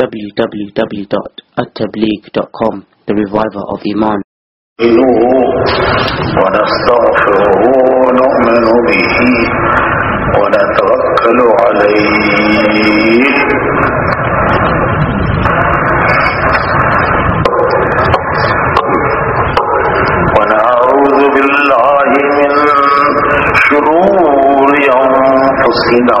www.attableek.com The Reviver of Iman ونستغفره ونؤمن به ونتوكل عليه ونعوذ بالله من شرور أنفسنا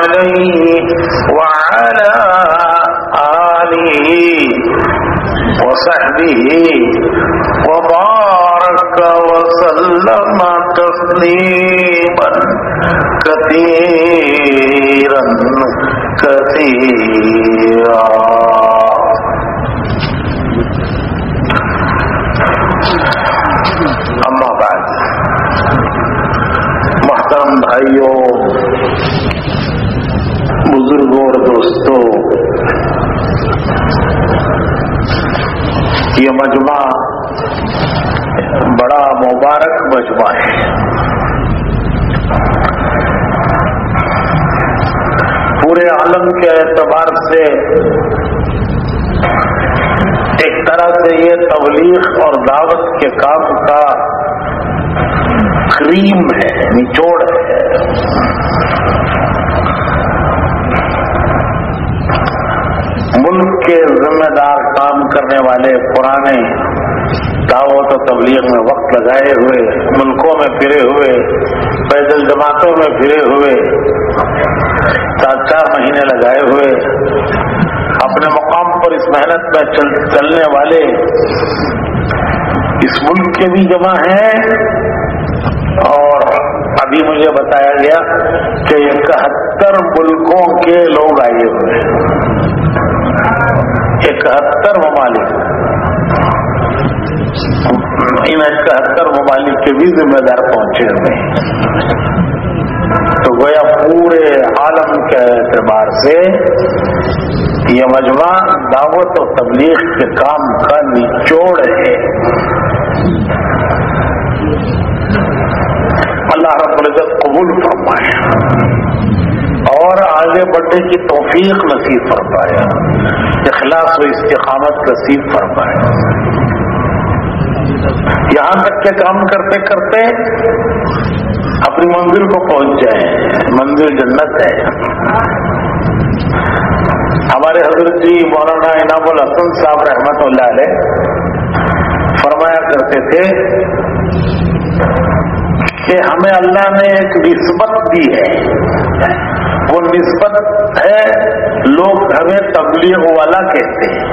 عليه وعلى آله وصحبه وبارك وسلم تسليما كثيرا كثيرا. اما بعد محترم بھائیوں بزرگوں اور دوستوں، یہ مجمع بڑا مبارک مجمع ہے۔ پورے عالم کے اعتبار سے ایک طرح سے یہ تبلیغ اور دعوت کے کام کا کریم ہے، نچوڑ ہے۔ ملک کے ذمہ دار کام کرنے والے پرانے دعوت و تبلیغ میں وقت لگائے ہوئے، ملکوں میں پھرے ہوئے، پیدل جماعتوں میں پھرے ہوئے، چار چار مہینے لگائے ہوئے، اپنے مقام پر اس محنت میں چل، چلنے والے اس ملک کے بھی جمع ہیں۔ اور ابھی مجھے بتایا گیا کہ اکہتر ملکوں کے لوگ آئے ہوئے ہیں۔ اکہتر ممالک۔ ان اکہتر ممالک کے بھی ذمہ دار پہنچے ہوئے تو گویا پورے عالم کے اعتبار سے یہ مجمع دعوت و تبلیغ کے کام کا نچوڑ ہے۔ اللہ رب العزت قبول فرمائے۔ اور آگے بڑھنے کی توفیق نصیب فرمایا اخلاص و استقامت نصیب فرمایا یہاں تک کے کام کرتے کرتے اپنی منزل کو پہنچ جائیں، منزل جنت ہے۔ ہمارے حضرت جی مولانا انعام الحسن صاحب رحمت اللہ علیہ فرمایا کرتے تھے کہ ہمیں اللہ نے ایک نسبت دی ہے۔ وہ نسبت ہے، لوگ ہمیں تبلیغ والا کہتے ہیں۔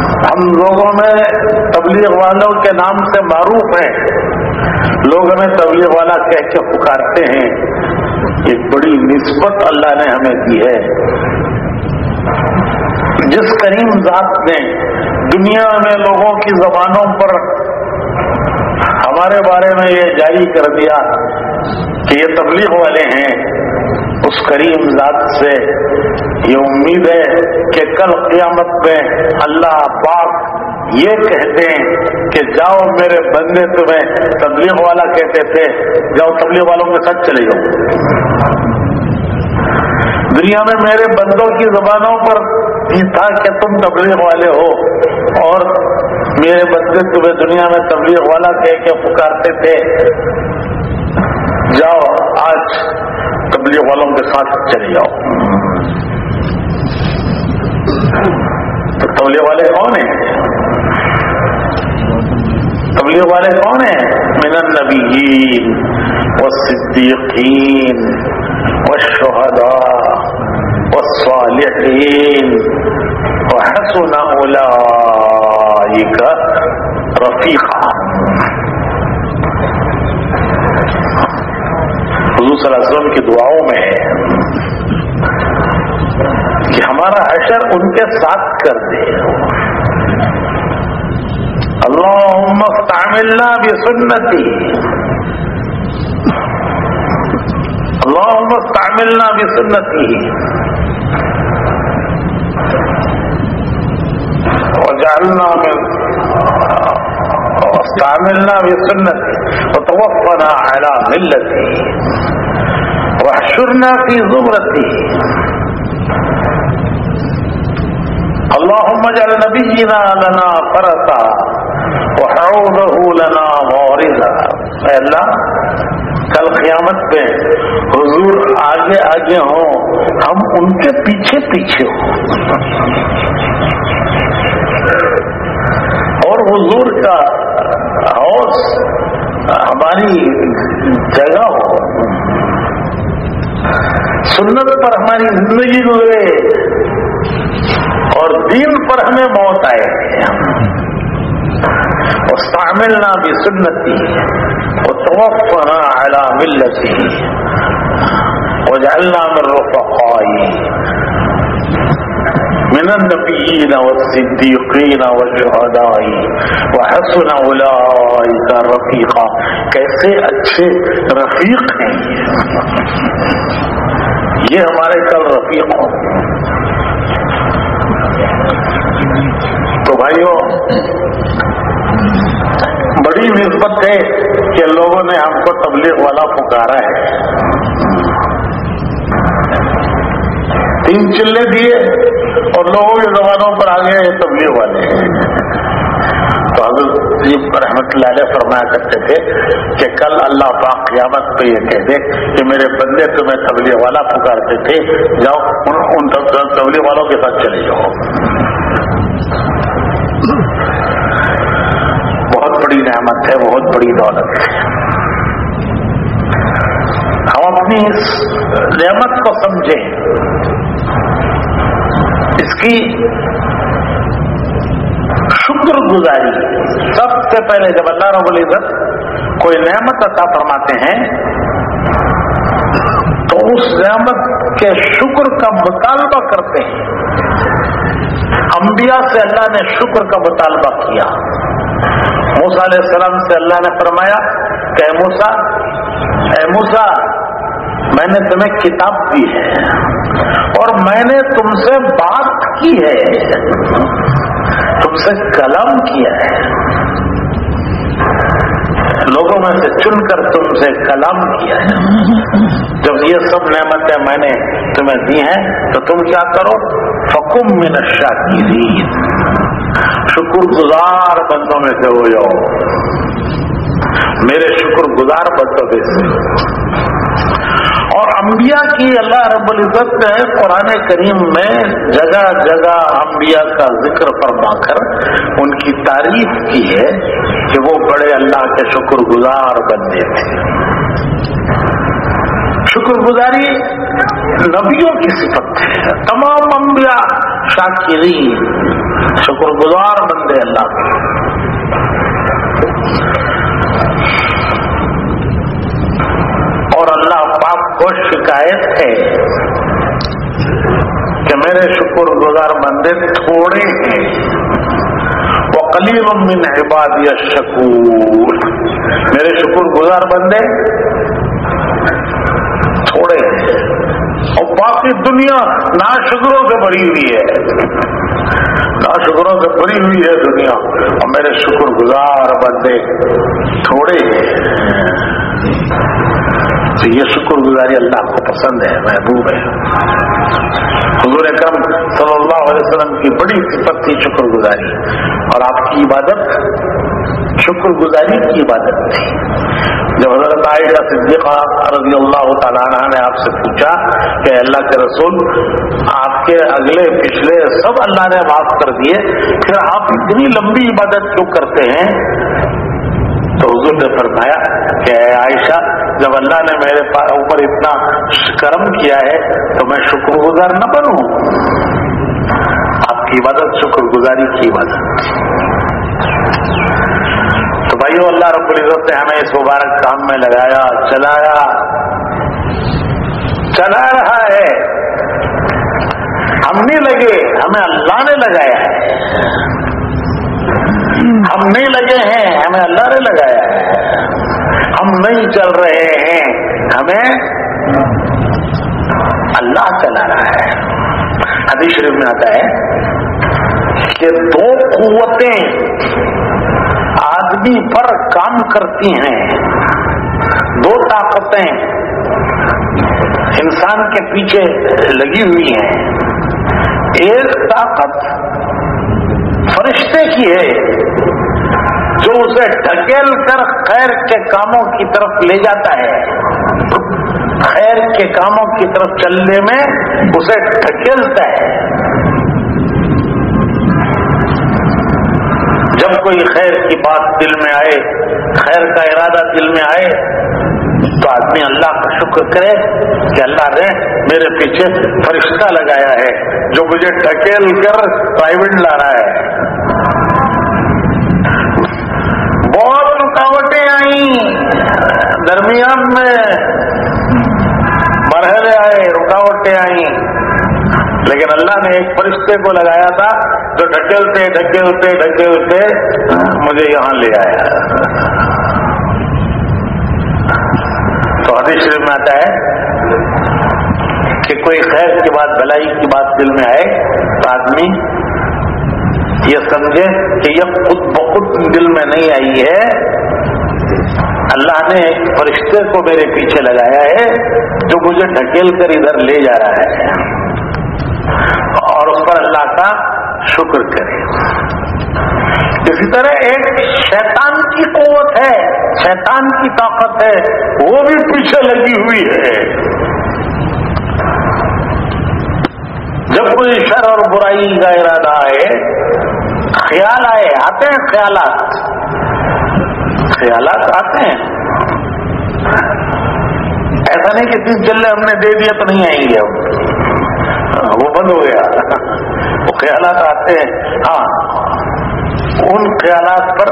ہم لوگوں میں تبلیغ والوں کے نام سے معروف ہیں۔ لوگ ہمیں تبلیغ والا کہہ کے پکارتے ہیں۔ ایک بڑی نسبت اللہ نے ہمیں دی ہے۔ جس کریم ذات نے دنیا میں لوگوں کی زبانوں پر ہمارے بارے میں یہ جاری کر دیا کہ یہ تبلیغ والے ہیں، اس کریم ذات سے یہ امید ہے کہ کل قیامت میں اللہ پاک یہ کہتے ہیں کہ جاؤ میرے بندے تمہیں تبلیغ والا کہتے تھے، جاؤ تبلیغ والوں کے ساتھ چلے جاؤ۔ دنیا میں میرے بندوں کی زبانوں پر یہ تھا کہ تم تبلیغ والے ہو، اور میرے بندے تمہیں دنیا میں تبلیغ والا کہہ کے پکارتے تھے۔ جاؤ، آج تبلیغ والوں کے ساتھ چلے جاؤ۔ تو تبلیغ والے کون ہیں؟ تبلیغ والے کون ہیں؟ من النبیین والصدیقین والشہداء والصالحین وحسن اولئیک رفیقہ حضور صلی اللہ علیہ وسلم کی دعاؤں میں ہے کہ ہمارا حشر ان کے ساتھ کر دے۔ اللہم استعملنا بسنتی۔ اللہم استعملنا بسنتی۔ وجعلنا من استعملنا بسنتی۔ وتوفنا على ملتی۔ واحشرنا في زمرتی اللهم اجعل نبينا لنا فرسا وحوضه لنا موردا اے اللہ، کل قیامت پہ حضور آگے آگے ہوں، ہم ان کے پیچھے پیچھے ہوں۔ اور حضور کا حوض ہماری جگہ ہو۔ سنت پر ہماری زندگی گزرے اور دین پر ہمیں موت آئے استعملنا بسنتی وتوفنا على ملتی۔ اور وجعلنا من رفقائي من النبيين والصديقين والشهداء وحسن اولئك رفيقا کیسے اچھے رفیق ہیں یہ ہمارے کل رفیق ہوں۔ تو بھائیوں بڑی نسبت ہے کہ لوگوں نے ہم کو تبلیغ والا پکارا ہے۔ تین چلے دیے اور لوگوں کے زبانوں پر آ گئے یہ تبلیغ والے۔ تو حضرت رحمت اللہ علیہ فرمایا کرتے تھے کہ کل اللہ پاک قیامت پہ یہ کہہ دے کہ میرے بندے تمہیں تبلیغ والا پکارتے تھے۔ جاؤ، ان تبلیغ والوں کے ساتھ چلے جاؤ۔ بہت بڑی نعمت ہے، بہت بڑی دولت ہے۔ ہم اپنی اس نعمت کو سمجھیں۔ اس کی شکر گزاری۔ سب سے پہلے جب اللہ رب العزت کوئی نعمت عطا فرماتے ہیں، تو اس نعمت کے شکر کا مطالبہ کرتے ہیں۔ انبیاء سے اللہ نے شکر کا مطالبہ کیا۔ موسا علیہ السلام سے اللہ نے فرمایا کہ اے موسا اے موسا میں نے تمہیں کتاب دی ہے اور میں نے تم سے بات کی ہے۔ تم سے کلام کیا ہے۔ لوگوں میں سے چن کر تم سے کلام کیا ہے۔ جب یہ سب نعمتیں میں نے تمہیں دی ہیں، تو تم کیا کرو؟ فکم میں نشا کی شکر گزار بندوں میں سے ہو جاؤ۔ میرے شکر گزار بندوں میں سے۔ اور انبیاء کی اللہ رب العزت نے قرآن کریم میں جگہ جگہ انبیاء کا ذکر فرما کر ان کی تعریف کی ہے کہ وہ بڑے اللہ کے شکر گزار بندے تھے۔ شکر گزاری نبیوں کی صفت ہے تمام انبیاء شاکرین شکر گزار بندے اللہ کے۔ اور کو شکایت ہے کہ میرے شکر گزار بندے تھوڑے ہیں۔ وہ کلیل من عبادی شکور میرے شکر گزار بندے تھوڑے ہیں۔ اور باقی دنیا نا شکروں سے بڑی ہوئی ہے۔ نا شکروں سے بڑی ہوئی ہے دنیا۔ اور میرے شکر گزار بندے تھوڑے ہیں۔ تو یہ شکر گزاری اللہ کو پسند ہے، محبوب ہے۔ حضور اکرم صلی اللہ علیہ وسلم کی بڑی صفت تھی شکر گزاری اور آپ کی عبادت شکر گزاری کی عبادت تھی۔ جب حضرت عائشہ صدیقہ رضی اللہ تعالیٰ عنہ نے آپ سے پوچھا کہ اللہ کے رسول، آپ کے اگلے، پچھلے سب اللہ نے معاف کر دیے، پھر آپ اتنی لمبی عبادت کیوں کرتے ہیں؟ تو حضور نے فرمایا کہ اے عائشہ، جب اللہ نے میرے اوپر اتنا کرم کیا ہے تو میں شکر گزار نہ بنوں۔ آپ کی عبادت شکر گزاری کی عبادت تو بھائیو، اللہ رب العزت نے ہمیں اس مبارک کام میں لگایا، چلایا۔ چلا رہا ہے۔ ہم نہیں لگے، ہمیں اللہ نے لگایا ہے۔ ہم نہیں لگے ہیں، ہمیں اللہ نے لگایا ہے۔ ہم نہیں چل رہے ہیں، ہمیں اللہ چلا رہا ہے۔ حدیث شریف میں آتا ہے کہ دو قوتیں آدمی پر کام کرتی ہیں۔ دو طاقتیں انسان کے پیچھے لگی ہوئی ہیں۔ ایک طاقت فرشتے کی ہے جو اسے ڈھکیل کر خیر کے کاموں کی طرف لے جاتا ہے۔ خیر کے کاموں کی طرف چلنے میں اسے ڈھکیلتا ہے۔ جب کوئی خیر کی بات دل میں آئے، خیر کا ارادہ دل میں آئے، تو آدمی اللہ کا شکر کرے کہ اللہ نے میرے پیچھے فرشتہ لگایا ہے، جو مجھے ڈھکیل کر پرائیویٹ لا رہا ہے۔ آئیں درمیان میں مرحلے آئے، رکاوٹیں آئیں۔ لیکن اللہ نے ایک فرشتے کو لگایا تھا جو ڈھکیلتے ڈھکیلتے ڈھکیلتے مجھے یہاں لے آیا۔ تو حدیث شریف میں آتا ہے کہ کوئی خیر کی بات بھلائی کی بات دل میں آئے تو آدمی یہ سمجھے کہ یہ خود بخود دل میں نہیں آئی ہے۔ اللہ نے ایک فرشتے کو میرے پیچھے لگایا ہے، جو مجھے ڈھکیل کر ادھر لے جا رہا ہے۔ اور اس پر اللہ کا شکر کرے۔ اسی طرح ایک شیطان کی قوت ہے، شیطان کی طاقت ہے، وہ بھی پیچھے لگی ہوئی ہے۔ جب کوئی شر اور برائی کا ارادہ آئے، خیال آئے، آتے ہیں خیالات۔ خیالات آتے ہیں۔ ایسا نہیں کہ تیس جلے ہم نے دے دیا تو نہیں آئیں گے اب ہاں، وہ بند ہو گیا۔ وہ خیالات آتے ہیں۔ ہاں ان خیالات پر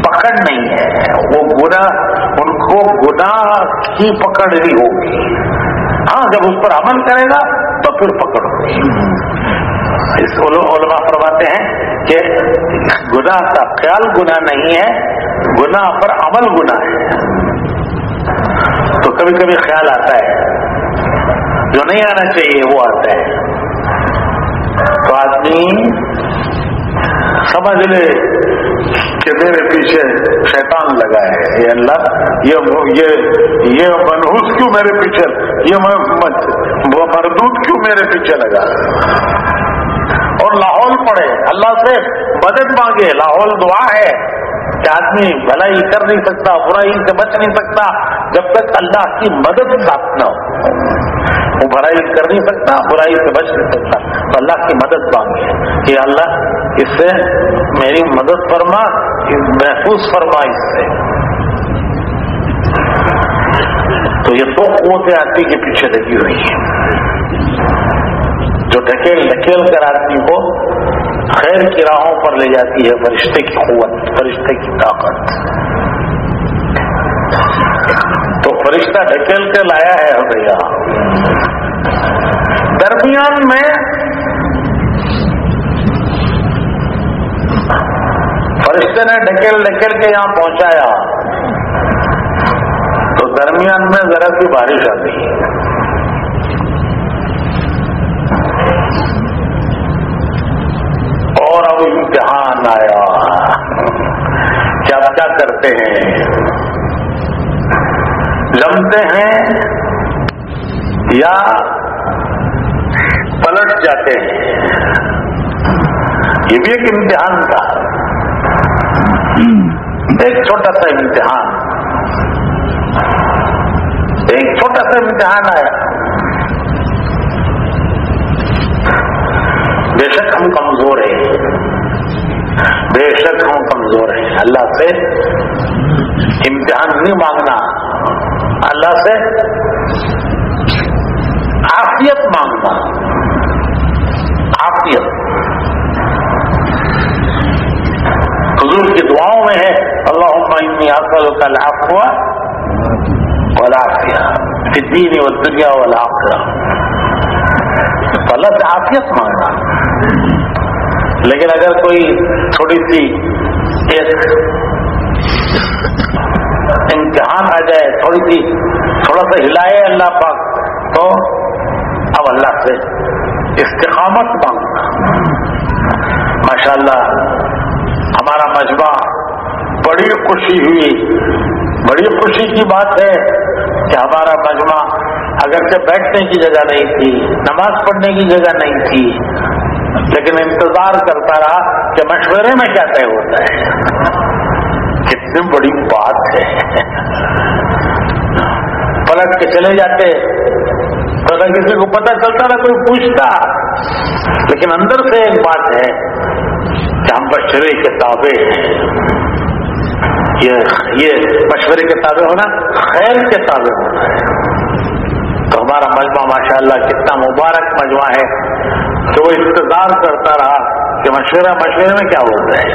پکڑ نہیں ہے۔ وہ گنا ان کو گناہ کی پکڑ ہی ہوگی۔ ہاں جب اس پر عمل کرے گا تو پھر پکڑ ہوگی اس علماء فرماتے ہیں کہ گناہ کا خیال گناہ نہیں ہے، گناہ پر عمل گناہ ہے۔ تو کبھی کبھی خیال آتا ہے، جو نہیں آنا چاہیے وہ آتا ہے۔ تو آدمی سمجھ لے کہ میرے پیچھے شیطان لگا ہے۔ یہ اللہ، یہ یہ منحوس کیوں میرے پیچھے؟ یہ مردود کیوں میرے پیچھے لگا؟ اور لاہور پڑے اللہ سے مدد مانگے۔ لاہور دعا ہے کہ آدمی بھلائی کر نہیں سکتا، برائی سے بچ نہیں سکتا، جب تک اللہ کی مدد ساتھ نہ ہو۔ وہ بھلائی کر نہیں سکتا، برائی سے بچ نہیں سکتا۔ تو اللہ کی مدد مانگے۔ کہ اللہ، اس سے میری مدد فرما محفوظ فرما اس سے۔ تو یہ دو قوتیں آدمی کے پیچھے لگی ہوئی ہیں۔ جو ڈھکیل ڈھکیل کر آدمی کو خیر کی راہوں پر لے جاتی ہے، فرشتے کی قوت، فرشتے کی طاقت۔ تو فرشتہ ڈھکیل کے لایا ہے بھیا درمیان میں فرشتے نے ڈھکیل ڈھکیل کے یہاں پہنچایا۔ تو درمیان میں ذرا سی بارش آ گئی۔ اور اب امتحان آیا۔ کیا کیا کرتے ہیں؟ جمتے ہیں یا پلٹ جاتے ہیں؟ یہ بھی ایک امتحان تھا۔ ایک چھوٹا سا امتحان۔ ایک چھوٹا سا امتحان آیا۔ بے شک ہم کمزور ہیں۔ بے شک ہم کمزور ہیں۔ اللہ سے امتحان نہیں مانگنا۔ اللہ سے آفیت مانگنا۔ آفیت حضور کی دعاؤں میں ہے اللہ انی اصل کا لاپ ہوا ولافیہ دین و دنیا والا اللہ سے آفیت مانگنا۔ لیکن اگر کوئی تھوڑی سی ایک امتحان آ جائے، تھوڑی سی، تھوڑا سا ہلائے اللہ پاک، تو اب اللہ سے استقامت مانگنا۔ ماشاء اللہ ہمارا مجمع بڑی خوشی ہوئی۔ بڑی خوشی کی بات ہے کہ ہمارا مجمع اگرچہ بیٹھنے کی جگہ نہیں تھی، نماز پڑھنے کی جگہ نہیں تھی، لیکن انتظار کرتا رہا کہ مشورے میں کیا طے ہوتا ہے۔ کتنی بڑی بات ہے۔ پلٹ کے چلے جاتے۔ اگر کسی کو پتہ چلتا نہ کوئی پوچھتا۔ لیکن اندر سے ایک بات ہے کہ ہم بشرے کے تابع ہیں۔ یہ مشورے کے تابع ہونا خیر کے تابع ہونا ہے۔ تو ہمارا مجمع ماشاء اللہ کتنا مبارک مجمع ہے کہ وہ انتظار کرتا رہا کہ مشورہ مشورے میں کیا ہوتا ہے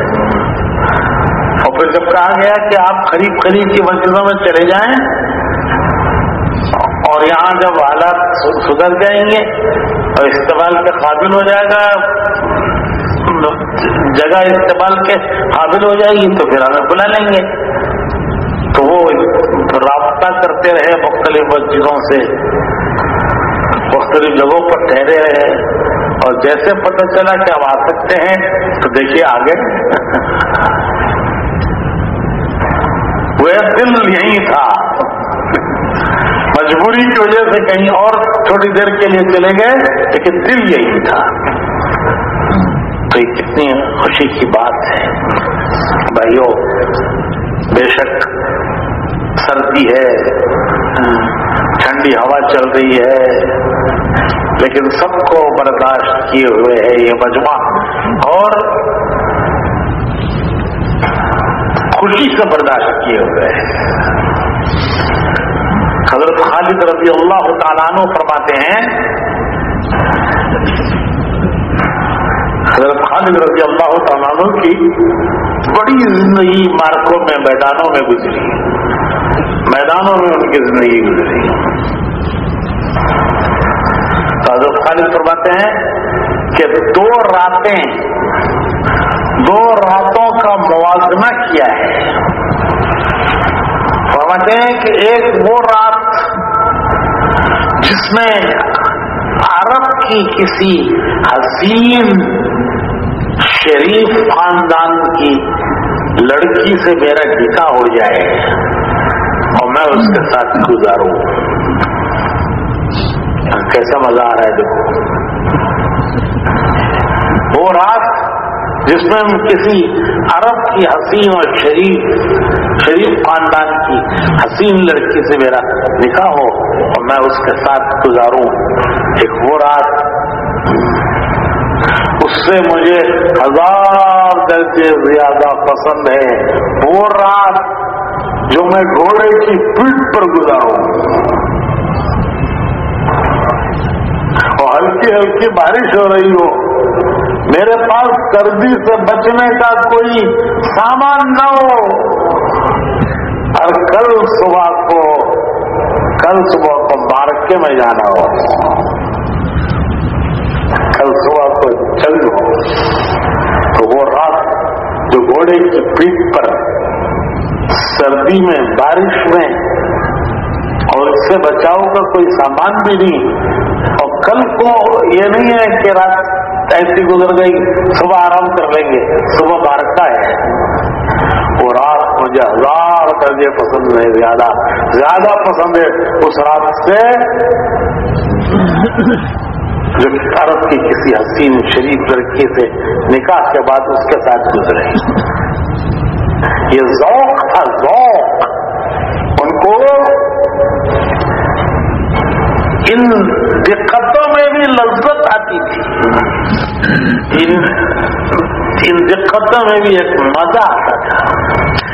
اور پھر جب کہا گیا کہ آپ خرید خرید کی مسجدوں میں چلے جائیں اور یہاں جب حالات سدھر جائیں گے اور استعمال کے قابل ہو جائے گا، جگہ استعمال کے قابل ہو جائے گی تو پھر ہمیں بلا لیں گے۔ تو وہ رابطہ کرتے رہے مختلف مسجدوں سے، مختلف جگہوں پر ٹھہرے رہے۔ اور جیسے پتہ چلا کہ ہم آ سکتے ہیں، تو دیکھیے آگے۔ وہ دل یہی تھا۔ مجبوری کی وجہ سے کہیں اور تھوڑی دیر کے لیے چلے گئے، لیکن دل یہی تھا۔ تو یہ کتنی خوشی کی بات ہے۔ بھائیو، بے شک سردی ہے۔ ٹھنڈی ہوا چل رہی ہے۔ لیکن سب کو برداشت کیے ہوئے ہے یہ مجمع۔ اور خوشی سے برداشت کیے ہوئے ہیں حضرت خالد رضی اللہ تعالیٰ عنہ فرماتے ہیں، حضرت خالد رضی اللہ تعالیٰ عنہ کی بڑی زندگی مارکوں میں، میدانوں میں گزری۔ میدانوں میں ان کی زندگی گزری۔ حضرت خالد فرماتے ہیں کہ دو راتیں، دو راتوں کا موازنہ کیا ہے۔ فرماتے ہیں کہ ایک وہ رات جس میں عرب کی کسی حسین شریف خاندان کی لڑکی سے میرا نکاح ہو جائے۔ میں اس کے ساتھ گزاروں۔ کیسا مزہ آ رہا ہے دیکھو۔ وہ رات جس میں کسی عرب کی حسین اور شریف شریف خاندان کی حسین لڑکی سے میرا نکاح ہو اور میں اس کے ساتھ گزاروں۔ ایک وہ رات اس سے مجھے ہزار درجے زیادہ پسند ہے۔ وہ رات جو میں گھوڑے کی پیٹ پر گزاروں اور ہلکی ہلکی بارش ہو رہی ہو۔ میرے پاس سردی سے بچنے کا کوئی سامان نہ ہو۔ اور کل صبح کو، کل صبح کو مارکے میں جانا ہو۔ کل صبح کو جلد ہو۔ تو وہ رات جو گھوڑے کی پیٹ پر سردی میں، بارش میں، اور اس سے بچاؤ کا کوئی سامان بھی نہیں۔ اور کل کو یہ نہیں ہے کہ رات ایسی گزر گئی، صبح آرام کر لیں گے، صبح بارکا ہے۔ وہ رات مجھے ہزار درجے پسند نہیں، زیادہ زیادہ پسند ہے اس رات سے جو عرب کی کسی حسین شریف لڑکی سے نکاح کے بعد اس کے ساتھ گزرے۔ یہ ذوق تھا ذوق۔ ان کو ان دقتوں میں بھی لذت آتی تھی۔ ان ان دقتوں میں بھی ایک مزہ آتا تھا۔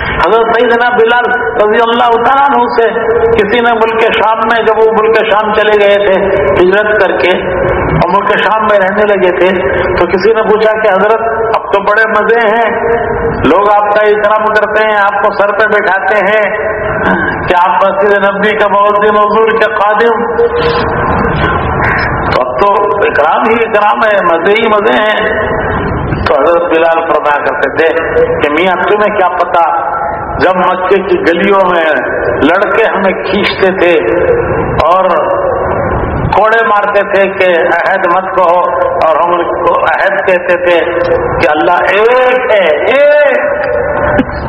حضرت سیدنا بلال رضی اللہ تعالیٰ سے کسی نے ملک شام میں جب وہ ملک شام چلے گئے تھے، ہجرت کر کے اور ملک شام میں رہنے لگے تھے، تو کسی نے پوچھا کہ حضرت، اب تو بڑے مزے ہیں۔ لوگ آپ کا احترام کرتے ہیں، آپ کو سر پہ بیٹھاتے ہیں۔ کہ آپ مسجد نبی کا بہت دن حضور کے قادم تو اب تو اکرام ہی اکرام ہے، مزے ہی مزے ہیں۔ تو حضرت بلال فرمایا کرتے تھے کہ میاں، تمہیں کیا پتا؟ جب مکے کی گلیوں میں لڑکے ہمیں کھینچتے تھے اور کوڑے مارتے تھے کہ عہد مت کہو، اور ہم کو عہد کہتے تھے کہ اللہ ایک ہے، ایک۔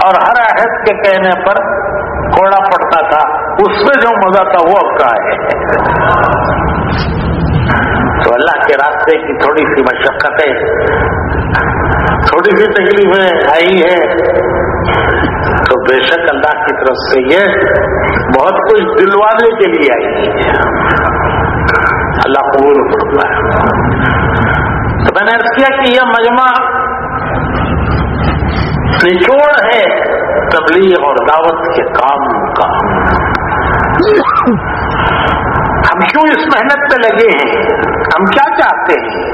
اور ہر عہد کے کہنے پر کوڑا پڑتا تھا، اس میں جو مزہ تھا وہ اب کا ہے۔ تو اللہ کے راستے کی تھوڑی سی مشقتیں، تھوڑی سی تکلیفیں آئی ہے تو بے شک اللہ کی طرف سے یہ بہت کچھ دلوانے کے لیے آئی ہے۔ اللہ قبول کرتا ہے تو میں نے ارد کیا کہ یہ مجمع نچوڑ ہے تبلیغ اور دعوت کے کام کا۔ ہم کیوں اس محنت پہ لگے ہیں؟ ہم کیا چاہتے ہیں؟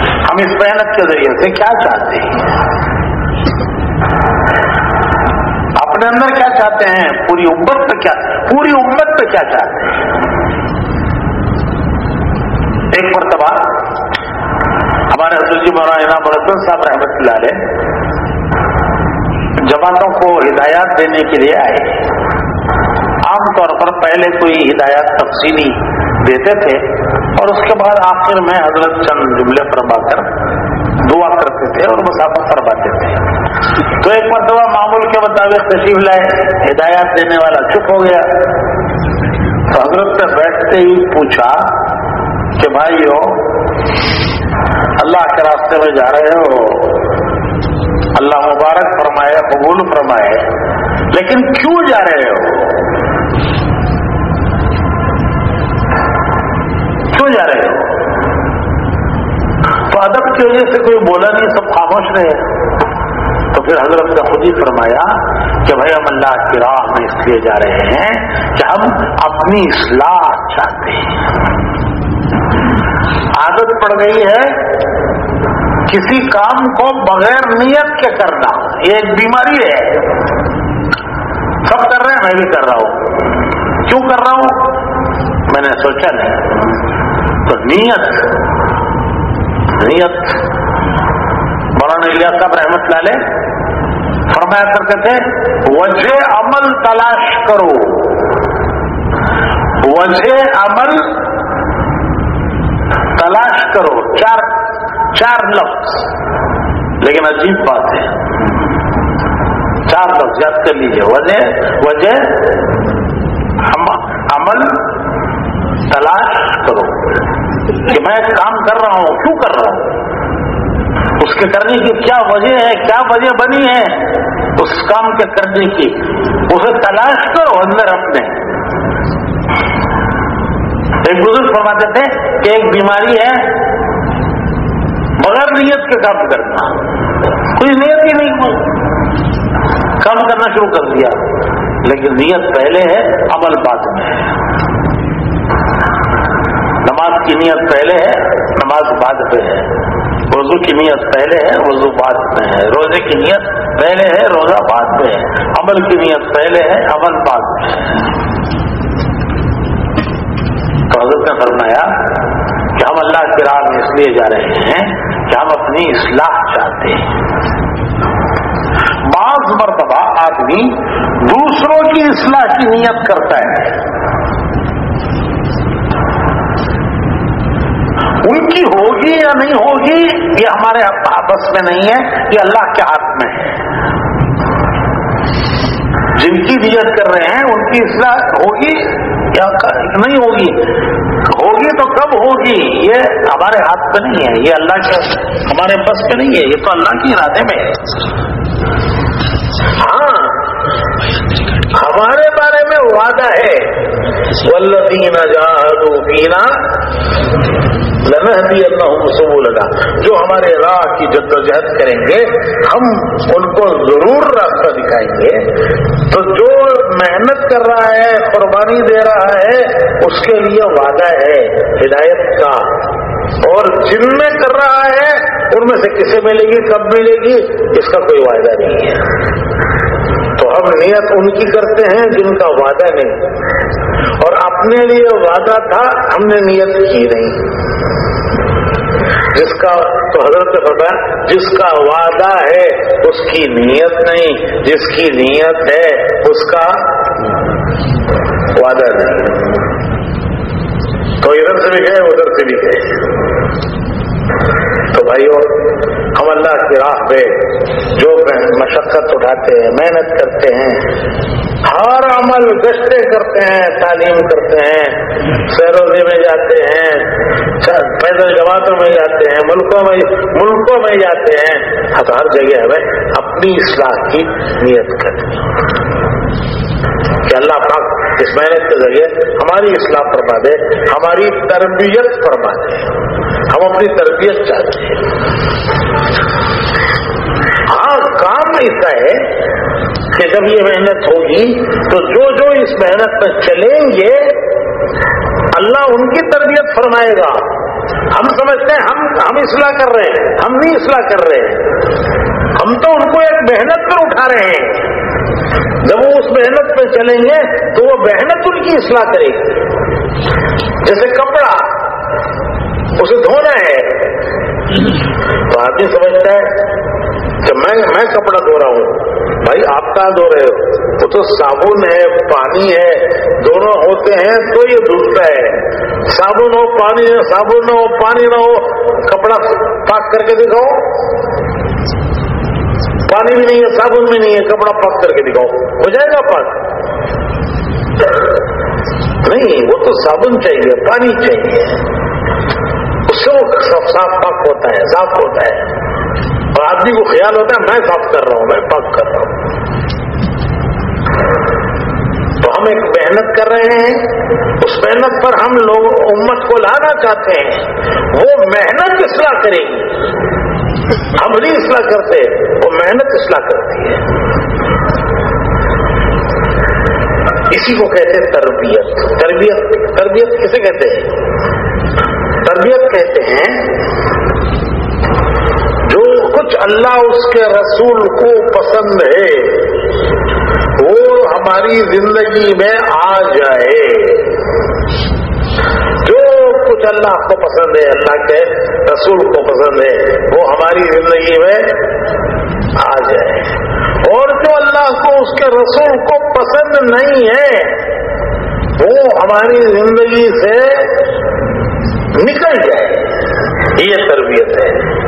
ہم اس محنت کے ذریعے سے کیا چاہتے ہیں؟ اپنے اندر کیا چاہتے ہیں؟ پوری امت پہ کیا پوری امت پہ کیا چاہتے ہیں؟ ایک مرتبہ ہمارے حضرت جی مولانا مرتن صاحب رحمت اللہ علیہ جماعتوں کو ہدایات دینے کے لیے آئے۔ عام طور پر پہلے کوئی ہدایات تفصیلی دیتے تھے اور اس کے بعد آخر میں حضرت چند جملے فرما کر دعا کرتے تھے اور مسافر فرماتے تھے۔ تو ایک مرتبہ معمول کے مطابق تشریف لائے، ہدایات دینے والا چپ ہو گیا۔ تو حضرت سے بیٹھتے ہی پوچھا کہ بھائی ہو اللہ کے راستے میں جا رہے ہو۔ اللہ مبارک فرمائے، قبول فرمائے، لیکن کیوں جا رہے ہو؟ کیوں جا رہے ہو؟ تو ادب کی وجہ سے کوئی بولا نہیں، سب خاموش رہے۔ تو پھر حضرت نے خود ہی فرمایا کہ بھائی ہم اللہ کی راہ میں اس لیے جا رہے ہیں کہ ہم اپنی اصلاح چاہتے ہیں۔ عادت پڑ گئی ہے کسی کام کو بغیر نیت کے کرنا۔ یہ ایک بیماری ہے۔ سب کر رہے ہیں، میں بھی کر رہا ہوں۔ کیوں کر رہا ہوں؟ میں نے سوچا نہیں۔ تو نیت نیت۔ مولانا الیاس صاحب رحمت لالے فرمایا کرتے تھے، وجہ عمل تلاش کرو۔ وجہ عمل تلاش کرو۔ چار چار لفظ۔ لیکن عجیب بات ہے۔ چار لفظ یاد کر لیجیے وجہ وجہ عمل تلاش کرو۔ کہ میں کام کر رہا ہوں، کیوں کر رہا ہوں؟ اس کے کرنے کی کیا وجہ ہے، کیا وجہ بنی ہے؟ اس کام کے کرنے کی، اسے تلاش کرو اندر اپنے۔ ایک بزرگ فرماتے تھے کہ ایک بیماری ہے، بغیر نیت کے کام کرنا۔ کوئی نیت ہی نہیں کام کرنا شروع کر دیا۔ لیکن نیت پہلے ہے، عمل بعد میں۔ ہے نماز کی نیت پہلے ہے، نماز بعد پہ ہے۔ وضو کی نیت پہلے ہے وضو بعد میں ہے۔ روزے کی نیت پہلے ہے، روزہ بعد میں ہے۔ عمل کی نیت پہلے ہے، عمل بعد میں ہے۔ تو حضرت نے فرمایا کہ ہم اللہ کی راہ میں اس لیے جا رہے ہیں کہ ہم اپنی اصلاح چاہتے ہیں۔ بعض مرتبہ آدمی دوسروں کی اصلاح کی نیت کرتا ہے۔ کی ہوگی یا نہیں ہوگی یہ ہمارے آپس میں نہیں ہے، یہ اللہ کے ہاتھ میں ہے۔ جن کی نیت کر رہے ہیں، ان کی اصلاح ہوگی یا نہیں ہوگی؟ ہوگی تو کب ہوگی؟ یہ ہمارے ہاتھ پہ نہیں ہے، یہ اللہ کے، ہمارے بس پہ نہیں ہے، یہ تو اللہ کی ارادے میں ہے۔ ہاں ہمارے بارے میں وعدہ ہے۔ ولدین جادو پینا لمحی اللہ سبو لگا جو ہمارے راہ کی جدوجہد کریں گے، ہم ان کو ضرور راستہ دکھائیں گے۔ تو جو محنت کر رہا ہے، قربانی دے رہا ہے، اس کے لیے وعدہ ہے، ہدایت کا۔ اور جن میں کر رہا ہے، ان میں سے کسے ملے گی، کب ملے گی، اس کا کوئی وعدہ نہیں ہے۔ تو ہم نیت ان کی کرتے ہیں جن کا وعدہ نہیں۔ اور اپنے لیے وعدہ تھا، ہم نے نیت کی نہیں۔ جس کا تو حضرت فرمایا، جس کا وعدہ ہے، اس کی نیت نہیں، جس کی نیت ہے، اس کا وعدہ نہیں۔ تو ادھر سے بھی گئے ادھر سے بھی گئے تو بھائیو، ہم اللہ کی راہ پہ جو مشقت اٹھاتے ہیں، محنت کرتے ہیں ہر عمل گشتے کرتے ہیں، تعلیم کرتے ہیں سیروزی میں جاتے ہیں پیدل جماعتوں میں جاتے ہیں، ملکوں میں ملکوں میں جاتے ہیں۔ ہر جگہ ہمیں اپنی اصلاح کی نیت کرنی کہ اللہ پاک اس محنت کے ذریعے ہماری اصلاح فرما دے، ہماری تربیت فرما دے۔ ہم اپنی تربیت چاہتے ہیں۔ ہاں کام ایسا ہے کہ جب یہ محنت ہوگی تو جو جو اس محنت میں چلیں گے، اللہ ان کی تربیت فرمائے گا۔ ہم سمجھتے ہیں، ہم ہم اصلاح کر رہے ہیں، ہم نہیں اصلاح کر رہے۔ ہیں ہم تو ان کو ایک محنت پر اٹھا رہے ہیں۔ جب وہ اس محنت پہ چلیں گے تو وہ محنت ان کی اصلاح کرے گی۔ جیسے کپڑا، اسے دھونا ہے۔ تو آدمی سمجھتا ہے کہ میں میں کپڑا دھو رہا ہوں۔ بھائی آپ کہاں دھو رہے ہو۔ وہ تو صابن ہے، پانی ہے، دونوں ہوتے ہیں تو یہ دھوتا ہے۔ صابن ہو، پانی صابن نہ ہو، پانی نہ ہو۔ کپڑا پاک کر کے دکھاؤ۔ پانی بھی نہیں ہے، صابن بھی نہیں ہے، کپڑا پاک کر کے دکھاؤ۔ ہو جائے گا پاک؟ نہیں، وہ تو صابن چاہیے، پانی چاہیے۔ سب صاف پاک ہوتا ہے، صاف ہوتا ہے۔ اور آدمی کو خیال ہوتا ہے میں صاف کر رہا ہوں، میں پاک کر رہا ہوں۔ تو ہم ایک محنت کر رہے ہیں۔ اس محنت پر ہم لوگ امت کو لانا چاہتے ہیں۔ وہ محنت اصلاح کرے گی۔ ہم نہیں اصلاح کرتے وہ محنت اصلاح کرتی ہے۔ اسی کو کہتے ہیں تربیت۔ تربیت تربیت کسے کہتے ہیں؟ تربیت کہتے ہیں کچھ اللہ اس کے رسول کو پسند ہے، وہ ہماری زندگی میں آ جائے۔ جو کچھ اللہ کو پسند ہے، اللہ کے رسول کو پسند ہے، وہ ہماری زندگی میں آ جائے۔ اور جو اللہ کو اس کے رسول کو پسند نہیں ہے، وہ ہماری زندگی سے نکل جائے۔ یہ تربیت ہے۔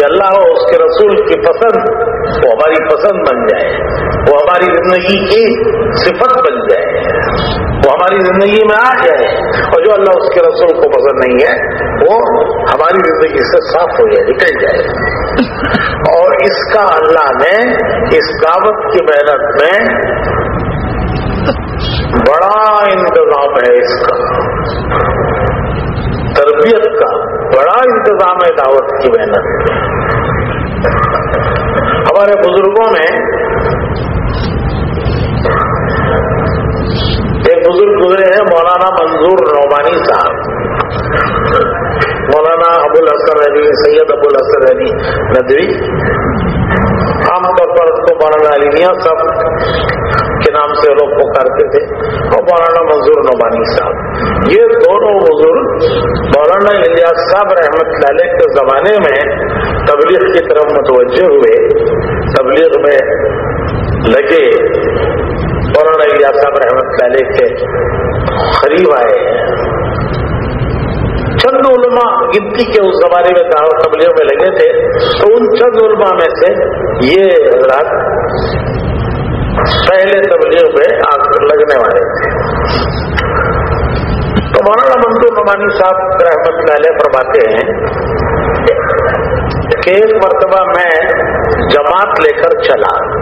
کہ اللہ ہو اس کے رسول کی پسند وہ ہماری پسند بن جائے، وہ ہماری زندگی کی صفت بن جائے، وہ ہماری زندگی میں آ جائے۔ اور جو اللہ اس کے رسول کو پسند نہیں ہے، وہ ہماری زندگی سے صاف ہو جائے، نکل جائے۔ اور اس کا اللہ نے اس دعوت کی محنت میں بڑا انتظام ہے اس کا۔ تربیت کا بڑا انتظام ہے دعوت کی محنت ہمارے بزرگوں میں ایک بزرگ گزرے ہیں مولانا منظور نعمانی صاحب۔ مولانا ابو الحسن علی، سید ابو الحسن علی ندوی۔ عام طور پر اس کو مولانا علی صاحب کے نام سے لوگ پکارتے تھے اور مولانا منظور نعمانی صاحب۔ یہ دونوں بزرگ مولانا الیاس صاحب رحمت لالے کے زمانے میں تبلیغ کی طرف متوجہ ہوئے۔ تبلیغ میں لگے۔ مولانا الیاس صاحب رحمت لالے کے قریب آئے۔ چند علماء گنتی کے اس زمانے میں دعوت تبلیغ میں لگے تھے، تو ان چند علماء میں سے یہ حضرات پہلے تبلیغ میں آگ لگنے والے تھے۔ تو مولانا منظور نمانی صاحب رحمت اللہ فرماتے ہیں کہ ایک مرتبہ میں جماعت لے کر چلا۔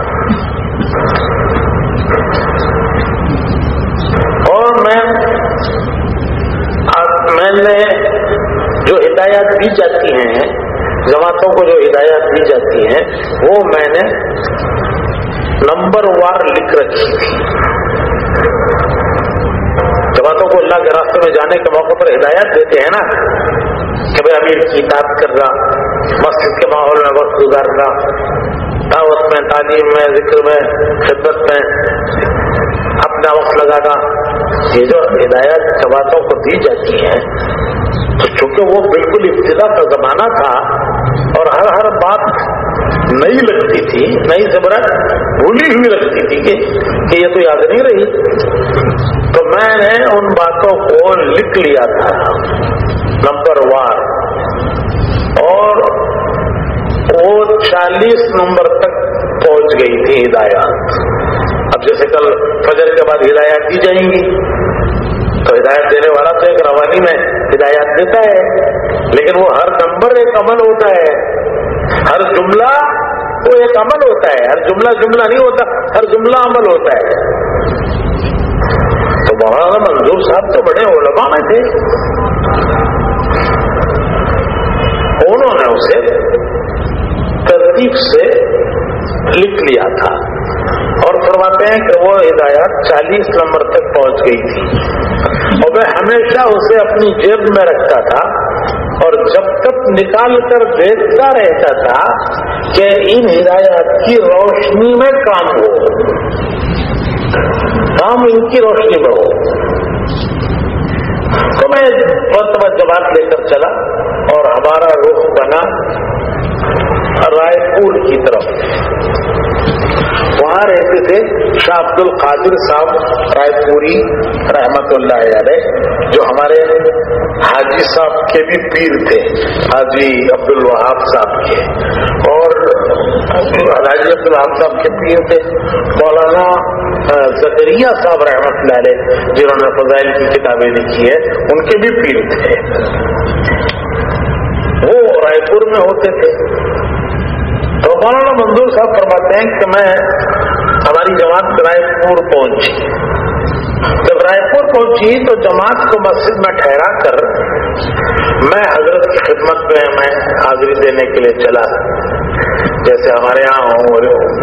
اور میں میں نے جو ہدایات دی جاتی ہیں، جماعتوں کو جو ہدایات دی جاتی ہیں، وہ میں نے نمبر وار لکھ رکھی تھی۔ جماعتوں کو اللہ کے راستے میں جانے کے موقع پر ہدایات دیتے ہیں نا۔ کہ بھائی امیر کی اطاعت کرنا مسجد کے ماحول میں وقت گزارنا دعوت میں، تعلیم میں، ذکر میں، خدمت میں۔ اپنا وقت لگانا، یہ جو ہدایات جماعتوں کو دی جاتی ہیں، تو چونکہ وہ بالکل ابتدا کا زمانہ تھا اور ہر ہر بات نئی لگتی تھی، نئی زبرت بھولی ہوئی لگتی تھی کہ یہ تو یاد نہیں رہی۔ تو میں نے ان باتوں کو لکھ لیا تھا۔ نمبر وار۔ اور وہ چالیس نمبر تک پہنچ گئی تھی ہدایات۔ اب جیسے کل فجر کے بعد ہدایات دی جائیں گی، تو ہدایت دینے والا تو ایک روانی میں ہدایات دیتا ہے، لیکن وہ ہر نمبر ایک عمل ہوتا ہے، ہر جملہ وہ ایک عمل ہوتا ہے، ہر جملہ جملہ نہیں ہوتا، ہر جملہ عمل ہوتا ہے۔ تو مولانا منظور صاحب تو بڑے علماء میں تھے۔ انہوں نے اسے ترتیب سے لکھ لیا تھا۔ اور فرماتے ہیں کہ وہ ہدایات چالیس نمبر تک پہنچ گئی تھی۔ اور میں ہمیشہ اسے اپنی جیب میں رکھتا تھا اور جب تک نکال کر دیکھتا رہتا تھا کہ ان ہدایات کی روشنی میں کام ہو۔ کام ان کی روشنی میں ہو۔ تو میں بہت بہت جواب لے کر چلا اور ہمارا رخ بنا رائے پور کی طرف۔ وہاں رہتے تھے شاہ عبد القادر صاحب رائے پوری رحمت اللہ علیہ، جو ہمارے حاجی صاحب کے بھی پیر تھے، حاجی عبد الوہاب صاحب کے۔ اور حاجی عبد الوہاب صاحب کے پیر تھے مولانا زکریہ صاحب رحمت اللہ علیہ، جنہوں نے فضائل کی کتابیں لکھی ہے ان کے بھی پیر تھے۔ وہ رائے پور میں ہوتے تھے۔ مولانا منظور صاحب فرماتے ہیں کہ میں ہماری جماعت رائے پور پہنچی۔ جب رائے پور پہنچی تو جماعت کو مسجد میں ٹھہرا کر میں حضرت کی خدمت میں میں حاضری دینے کے لیے چلا۔ جیسے ہمارے یہاں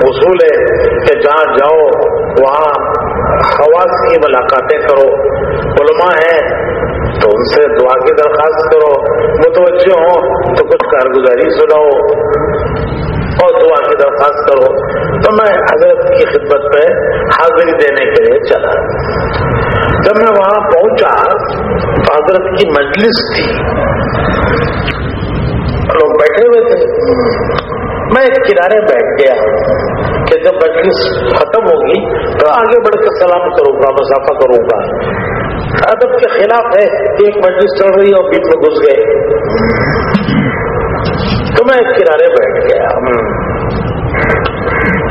اصول ہے کہ جہاں جاؤ، وہاں خواص کی ملاقاتیں کرو۔ علماء ہیں تو ان سے دعا کی درخواست کرو۔ متوجہ ہوں تو کچھ کارگزاری سناؤ۔ اور دعا کی درخواست کرو تو میں حضرت کی خدمت پہ حاضری دینے کے لیے چلا۔ جب میں وہاں پہنچا تو حضرت کی مجلس تھی۔ لوگ بیٹھے ہوئے تھے۔ میں ایک کنارے بیٹھ گیا کہ جب مجلس ختم ہوگی تو آگے بڑھ کر سلام کروں گا مسافہ کروں گا۔ ادب کے خلاف ہے کہ ایک مجلس چل رہی ہے اور بیچ میں گھس گئے۔ میں کنارے بیٹھ گیا۔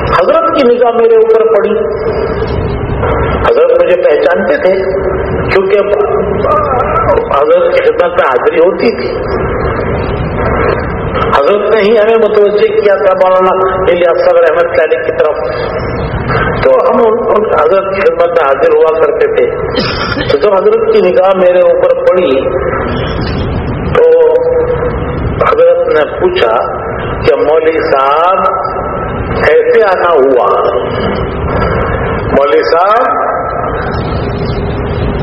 حضرت کی نگاہ میرے اوپر پڑی۔ حضرت مجھے پہچانتے تھے، کیونکہ حضرت کی خدمت میں حاضری ہوتی تھی۔ حضرت نے ہی ہمیں متوجہ کیا تھا، مولانا صبر احمد علی کی طرف۔ تو ہم حضرت کی خدمت میں حاضر ہوا کرتے تھے۔ تو جب حضرت کی نگاہ میرے اوپر پڑی حضرت نے پوچھا کہ مولوی صاحب کیسے آنا ہوا؟ مولوی صاحب،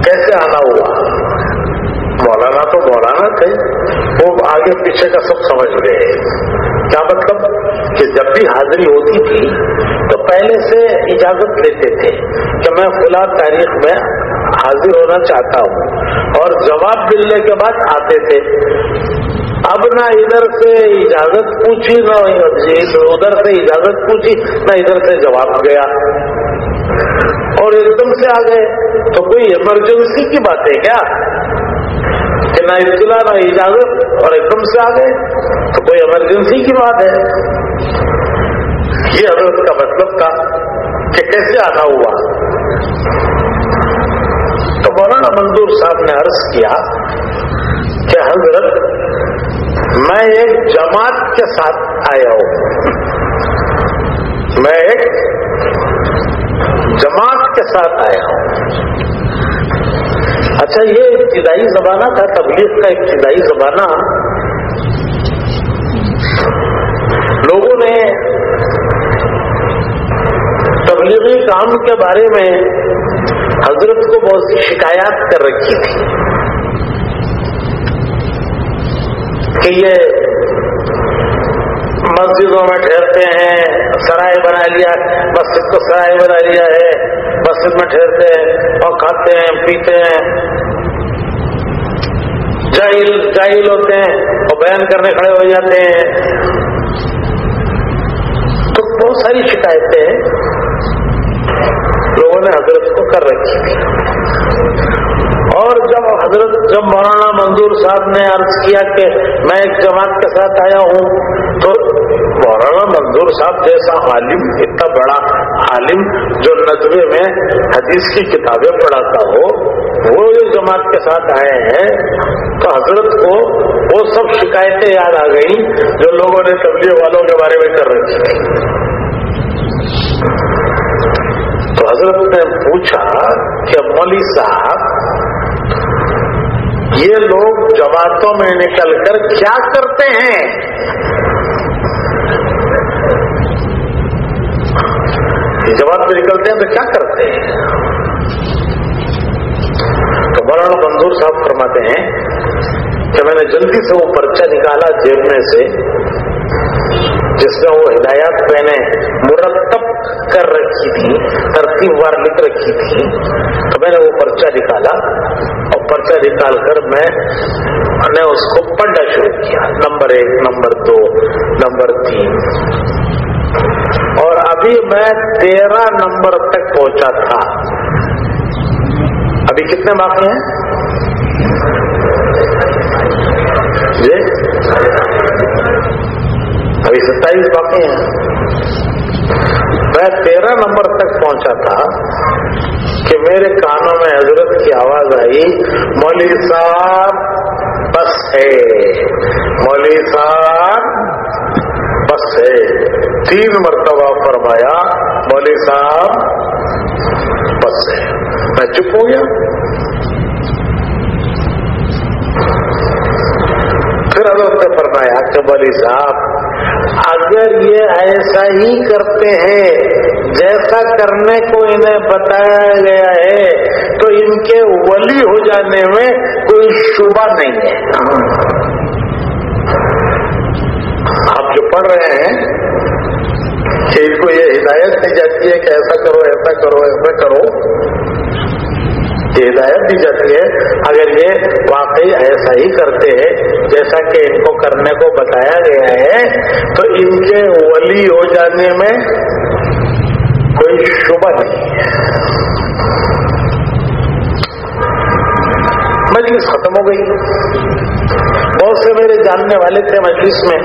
کیسے آنا ہوا؟ مولانا تو مولانا تھے، وہ آگے پیچھے کا سب سمجھ گئے۔ کیا مطلب؟ کہ جب بھی حاضری ہوتی تھی تو پہلے سے اجازت لیتے تھے کہ میں فلاں تاریخ میں حاضر ہونا چاہتا ہوں اور جواب ملنے کے بعد آتے تھے۔ اب نہ ادھر سے اجازت پوچھی، نہ ادھر سے اجازت پوچھی، نہ ادھر سے جواب گیا۔ اور ایک دم سے آ گئے۔ تو کوئی ایمرجنسی کی بات ہے کیا؟ کہ نہ اطلاع، نہ اجازت، اور ایک دم سے آ گئے۔ تو کوئی ایمرجنسی کی بات ہے؟ یہ حضرت کا مطلب تھا کہ کیسے آنا ہوا۔ تو مولانا منظور صاحب نے عرض کیا کہ حضرت میں ایک جماعت کے ساتھ آیا ہوں۔ میں ایک جماعت کے ساتھ آیا ہوں۔ اچھا یہ ابتدائی زمانہ تھا، تبلیغ کا ابتدائی زمانہ۔ لوگوں نے تبلیغی کام کے بارے میں حضرت کو بہت سی شکایات کر رکھی تھی۔ کہ یہ مسجدوں میں ٹھہرتے ہیں، سرائے بنا لیا، مسجد کو سرائے بنا لیا ہے، مسجد میں ٹھہرتے ہیں اور کھاتے ہیں، پیتے ہیں۔ جاہل جاہل ہوتے ہیں اور بیان کرنے کھڑے ہو جاتے ہیں۔ تو بہت ساری شکایتیں لوگوں نے حضرت کو کر رکھی تھی۔ اور جب حضرت جب مولانا منظور صاحب نے عرض کیا کہ میں ایک جماعت کے ساتھ آیا ہوں، تو مولانا منظور صاحب جیسا عالم، اتنا بڑا عالم جو ندوے میں حدیث کی کتابیں پڑھاتا ہو، وہ جو جماعت کے ساتھ آئے ہیں، تو حضرت کو وہ سب شکایتیں یاد آ گئیں جو لوگوں نے تبلیغ والوں کے بارے میں کر رکھی تھی۔ تو حضرت نے پوچھا کہ مولی صاحب یہ لوگ جماعتوں میں نکل کر کیا کرتے ہیں؟ جماعت میں نکلتے ہیں تو کیا کرتے ہیں؟ تو مولانا منظور صاحب فرماتے ہیں کہ میں نے جلدی سے وہ پرچہ نکالا جیب میں سے، جس میں وہ ہدایات میں نے مرتب کر رکھی تھی، ترتیب وار لکھ رکھی تھی، تو میں نے وہ پرچہ نکالا۔ پرچہ نکال کر میں نے اس کو پڑھنا شروع کیا۔ نمبر ایک، نمبر دو، نمبر تین۔ اور ابھی میں تیرہ نمبر تک پہنچا تھا۔ ابھی کتنے باقی ہیں؟ جی؟ ابھی ستائیس باقی ہیں۔ میں تیرہ نمبر تک پہنچا تھا کہ میرے کانوں میں حضرت کی آواز آئی، مولوی صاحب، بس ہے۔ مولوی صاحب، بس ہے۔ تین مرتبہ فرمایا، مولوی صاحب، بس ہے۔ میں چپ ہو گیا۔ پھر حضرت نے فرمایا کہ مولوی صاحب، اگر یہ ایسا ہی کرتے ہیں جیسا کرنے کو انہیں بتایا گیا ہے، تو ان کے ولی ہو جانے میں کوئی شبہ نہیں ہے۔ آپ جو پڑھ رہے ہیں کہ ان کو یہ ہدایت دی جاتی ہے کہ ایسا کرو ایسا کرو ایسا کرو۔ یہ ہدایت دی جاتی ہے، اگر یہ واقعی ایسا ہی کرتے ہیں، جیسا کہ ان کو کرنے کو بتایا گیا ہے، تو ان کے ولی ہو جانے میں کوئی شبہ نہیں۔ مجلس ختم ہو گئی۔ بہت سے میرے جاننے والے تھے مجلس میں۔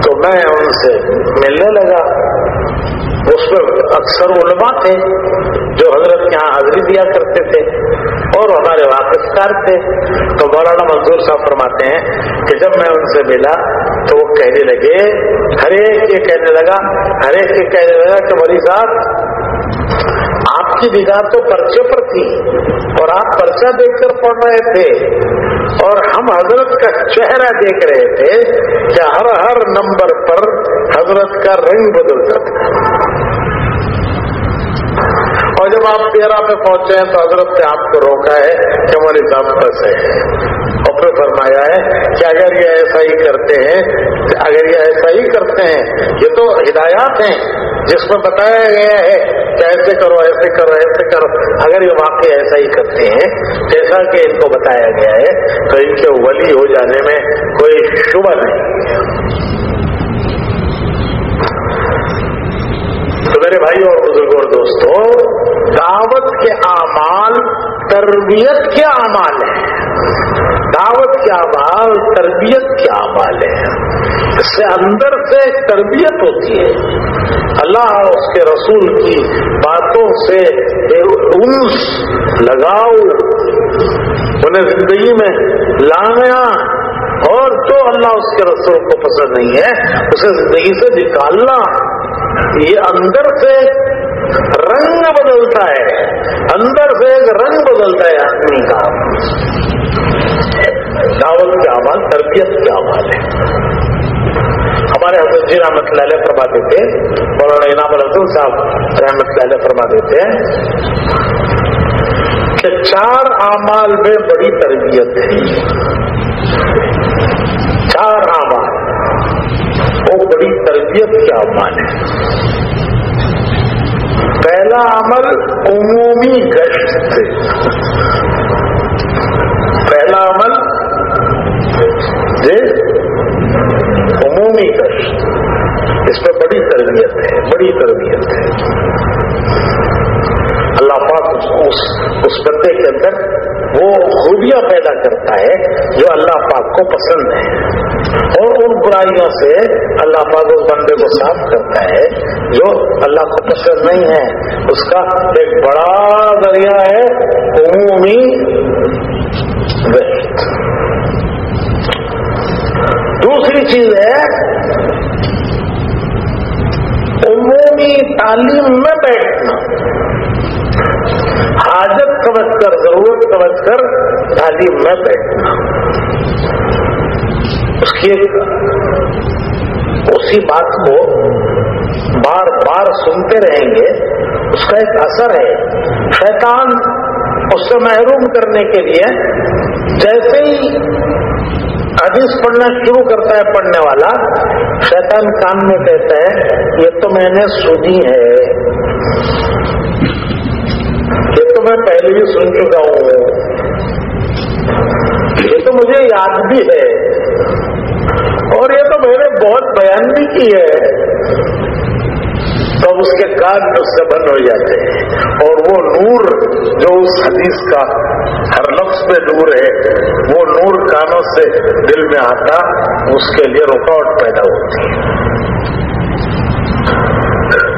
تو میں ان سے ملنے لگا۔ اس میں اکثر علماء تھے جو حضرت کے یہاں حاضری دیا کرتے تھے اور ہمارے واقفار تھے۔ تو مولانا منظور صاحب فرماتے ہیں کہ جب میں ان سے ملا تو وہ کہنے لگے، ہر ایک یہ کہنے لگا، ہر ایک یہ کہنے لگا کہ مری صاحب کی نگاہ تو پرچے پر تھی اور آپ پرچہ دیکھ کر پڑھ رہے تھے اور ہم حضرت کا چہرہ دیکھ رہے تھے کہ ہر ہر نمبر پر حضرت کا رنگ بدلتا تھا۔ اور جب آپ تیرہ پہ پہنچے ہیں تو حضرت نے آپ کو روکا ہے کہ ہماری پس ہے اور پھر فرمایا ہے کہ اگر یہ ایسا ہی کرتے ہیں، اگر یہ ایسا ہی کرتے ہیں، یہ تو ہدایات ہیں۔ جس میں بتایا گیا ہے کہ ایسے کرو ایسے کرو ایسے کرو۔ اگر یہ واقعی ایسا ہی کرتے ہیں، جیسا کہ ان کو بتایا گیا ہے تو ان کے ولی ہو جانے میں کوئی شبہ نہیں۔ تو میرے بھائی اور بزرگ اور دوستوں، دعوت کے اعمال، تربیت کے اعمال ہیں۔ دعوت کے اعمال، تربیت کے اعمال ہیں۔ اس سے اندر سے تربیت ہوتی ہے۔ اللہ اور اس کے رسول کی باتوں سے انس لگاؤ، انہیں زندگی میں لانا، اور جو اللہ اس کے رسول کو پسند نہیں ہے، اسے زندگی سے نکالنا۔ یہ اندر سے رنگ بدلتا ہے۔ اندر سے ایک رنگ بدلتا ہے آدمی کا۔ دعوت کے آواز، تربیت کے آواز ہے۔ ہمارے حضرت جی رحمت اللہ علیہ فرما دیتے مولانا انعام الحسن صاحب رحمت اللہ علیہ فرما دیتے ہیں کہ چار اعمال میں بڑی تربیت ہے۔ چار اعمال۔ کیفیت کیا مانے پہلا عمل عمومی گشت سے۔ پہلا عمل عمومی گشت۔ اس پہ بڑی تربیت ہے، بڑی تربیت ہے۔ اللہ پاک اس اس بندے کے اندر وہ خوبیاں پیدا کرتا ہے جو اللہ پاک کو پسند ہے اور ان برائیوں سے اللہ پاک اس بندے کو صاف کرتا ہے، جو اللہ کو پسند نہیں ہے۔ اس کا ایک بڑا ذریعہ ہے عمومی وحید دوسری چیز ہے، عمومی تعلیم میں بیٹھنا۔ حاجت سمجھ کر، ضرورت سمجھ کر، تعلیم میں بیٹھنا۔ دیکھیے، اسی بات کو بار بار سنتے رہیں گے، اس کا ایک اثر ہے۔ شیطان اس سے محروم کرنے کے لیے جیسے ہی حدیث پڑھنا شروع کرتا ہے پڑھنے والا، شیطان کان میں کہتا ہے، یہ تو میں نے سنی ہے۔ یہ تو میں پہلے بھی سن چکا ہوں۔ یہ تو مجھے یاد بھی ہے۔ اور یہ تو میں نے بہت بیان بھی کی ہے۔ تو اس کے کان سے بند ہو جاتے ہیں۔ اور وہ نور جو اس حدیث کا ہر لفظ میں نور ہے، وہ نور کانوں سے دل میں آتا، اس کے لیے رکاوٹ پیدا ہوتی ہے۔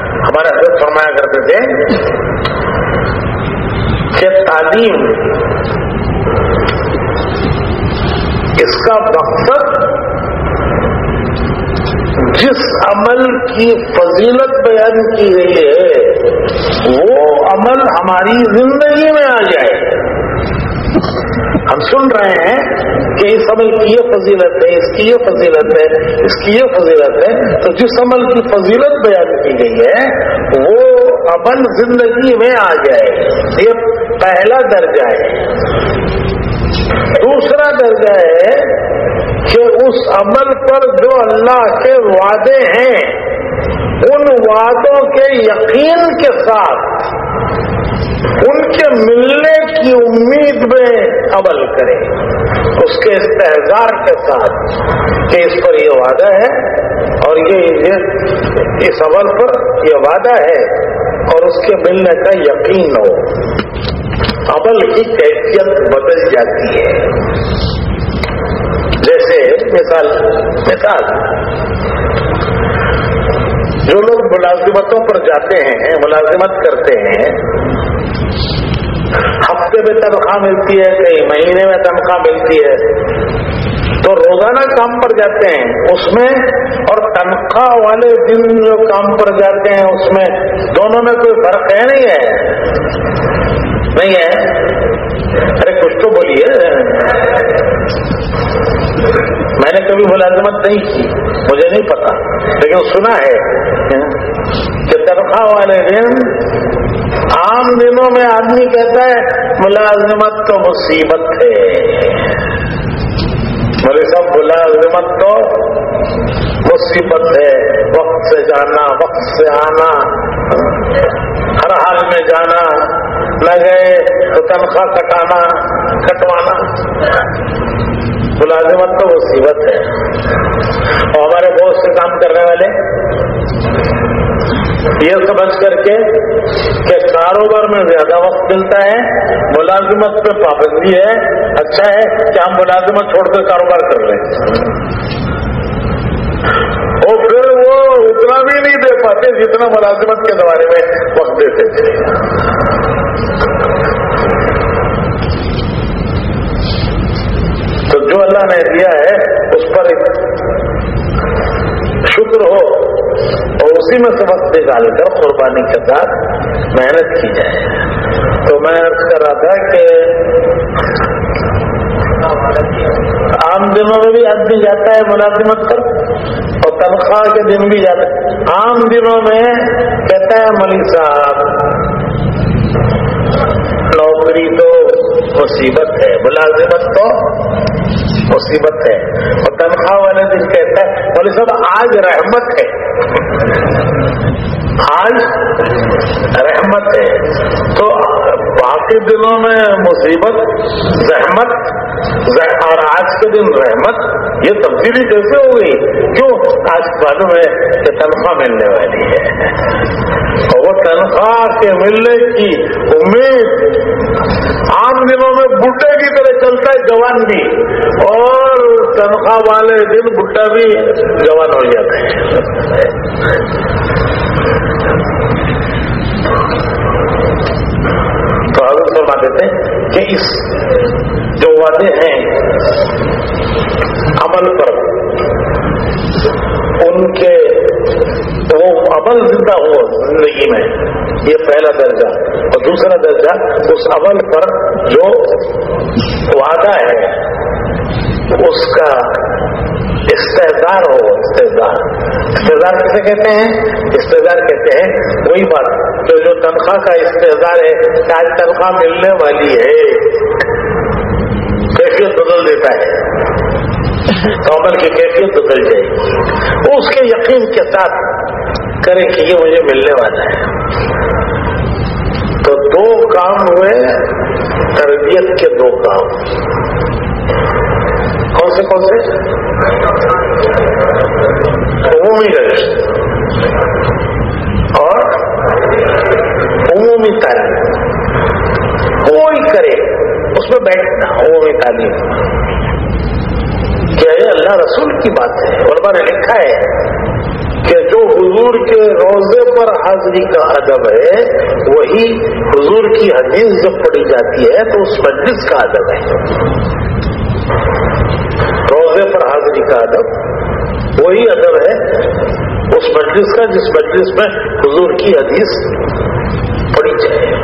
ہمارے حضرت فرمایا کرتے تھے کہ تعلیم اس کا مقصد جس عمل کی فضیلت بیان کی گئی ہے، وہ عمل ہماری زندگی میں آ جائے۔ ہم سن رہے ہیں کہ اس عمل کی یہ فضیلت ہے، اس کی یہ فضیلت ہے، اس کی یہ فضیلت ہے۔ تو جس عمل کی فضیلت بیان کی گئی ہے، وہ عمل زندگی میں آ جائے۔ یہ پہلا درجہ ہے۔ دوسرا درجہ ہے کہ اس عمل پر جو اللہ کے وعدے ہیں، ان وعدوں کے یقین کے ساتھ، ان کے ملنے کی امید میں عمل کریں۔ اس کے استحزار کے ساتھ کہ اس پر یہ وعدہ ہے اور یہ اس عمل پر یہ وعدہ ہے اور اس کے ملنے کا یقین ہو۔ عمل کی کیفیت بدل جاتی ہے۔ جیسے مثال مثال۔ جو لوگ ملازمتوں پر جاتے ہیں، ملازمت کرتے ہیں، ہفتے میں تنخواہ ملتی ہے، کئی مہینے میں تنخواہ ملتی ہے، تو روزانہ کام پر جاتے ہیں، اس میں اور تنخواہ والے دن جو کام پر جاتے ہیں، اس میں دونوں میں کوئی فرق ہے نہیں ہے؟ نہیں ہے۔ ارے کچھ تو بولیے۔ میں نے کبھی ملازمت نہیں کی، مجھے نہیں پتا۔ لیکن سنا ہے کہ تنخواہ والے دن عام دنوں میں آدمی کہتا ہے، ملازمت تو مصیبت ہے۔ میرے سب ملازمت تو مصیبت ہے۔ وقت سے جانا، وقت سے آنا، ہر حال میں جانا، نہ گئے تو تنخواہ کٹانا، کٹوانا۔ ملازمت تو مصیبت ہے۔ اور ہمارے بہت سے کام کرنے والے۔ یہ سمجھ کر کے کہ کاروبار میں زیادہ وقت ملتا ہے، ملازمت پہ پابندی ہے۔ اچھا ہے کہ ہم ملازمت چھوڑ کر کاروبار کر رہے ہیں۔ اور پھر وہ اتنا بھی نہیں دے پاتے جتنا ملازمت کے دوارے میں وقت دیتے تھے۔ اللہ نے دیا ہے، اس پر شکر ہو۔ اور اسی میں سبق نکال کر قربانی کے ساتھ محنت کی جائے۔ تو میں عرض کر رہا تھا کہ عام دنوں میں بھی آدمی جاتا ہے ملازمت پر، اور تنخواہ کے دن بھی جاتا ہے۔ عام دنوں میں کہتا ہے ملک صاحب نوکری تو مصیبت ہے، ملازمت تو مصیبت ہے۔ اور تنخواہ والے دن کہتا ہے، بولے صاحب، آج رحمت ہے۔ آج رحمت ہے۔ تو باقی دنوں میں مصیبت، زحمت اور آج کے دن رحمت، یہ تبدیلی کیسے ہو گئی؟ کیوں؟ آج معلوم ہے کہ تنخواہ ملنے والی ہے۔ اور وہ تنخواہ کے ملنے کی امید عام دنوں میں بڈے کی طرح جوان بھی اور تنخواہ والے دن بڈا بھی جوان ہو جاتا ہے تو حضرت فرما دیتے ہیں کہ اس جو وعدے ہیں عمل پر، ان کے عمل زندہ ہو زندگی میں یہ پہلا درجہ۔ اور دوسرا درجہ، اس عمل پر جو وعدہ ہے، اس کا استحدار ہو استحدار استحدار کسے کہتے ہیں؟ استحدار کہتے ہیں وہی بات جو جو تنخواہ کا استحدار ہے کہ آج تنخواہ ملنے والی ہے۔ کیفیت بدل دیتا ہے۔ عمل کی کیفیت بدل جائے۔ گی اس کے یقین کے ساتھ کرے کہ یہ مجھے ملنے والا ہے۔ تو دو کام ہوئے، تربیت کے دو کام۔ کون سے کون سے؟ عمومی رجسٹر اور عمومی تعلیم۔ کوئی کرے، اس میں بیٹھنا، عمومی تعلیم۔ کیا یہ اللہ رسول کی بات ہے؟ علماء نے لکھا ہے۔ حضور کے روزے پر حاضری کا ادب ہے، وہی حضور کی حدیث جب پڑھی جاتی ہے تو اس مجلس کا ادب ہے۔ روزے پر حاضری کا ادب، وہی ادب ہے اس مجلس کا جس مجلس میں حضور کی حدیث پڑھی جائے۔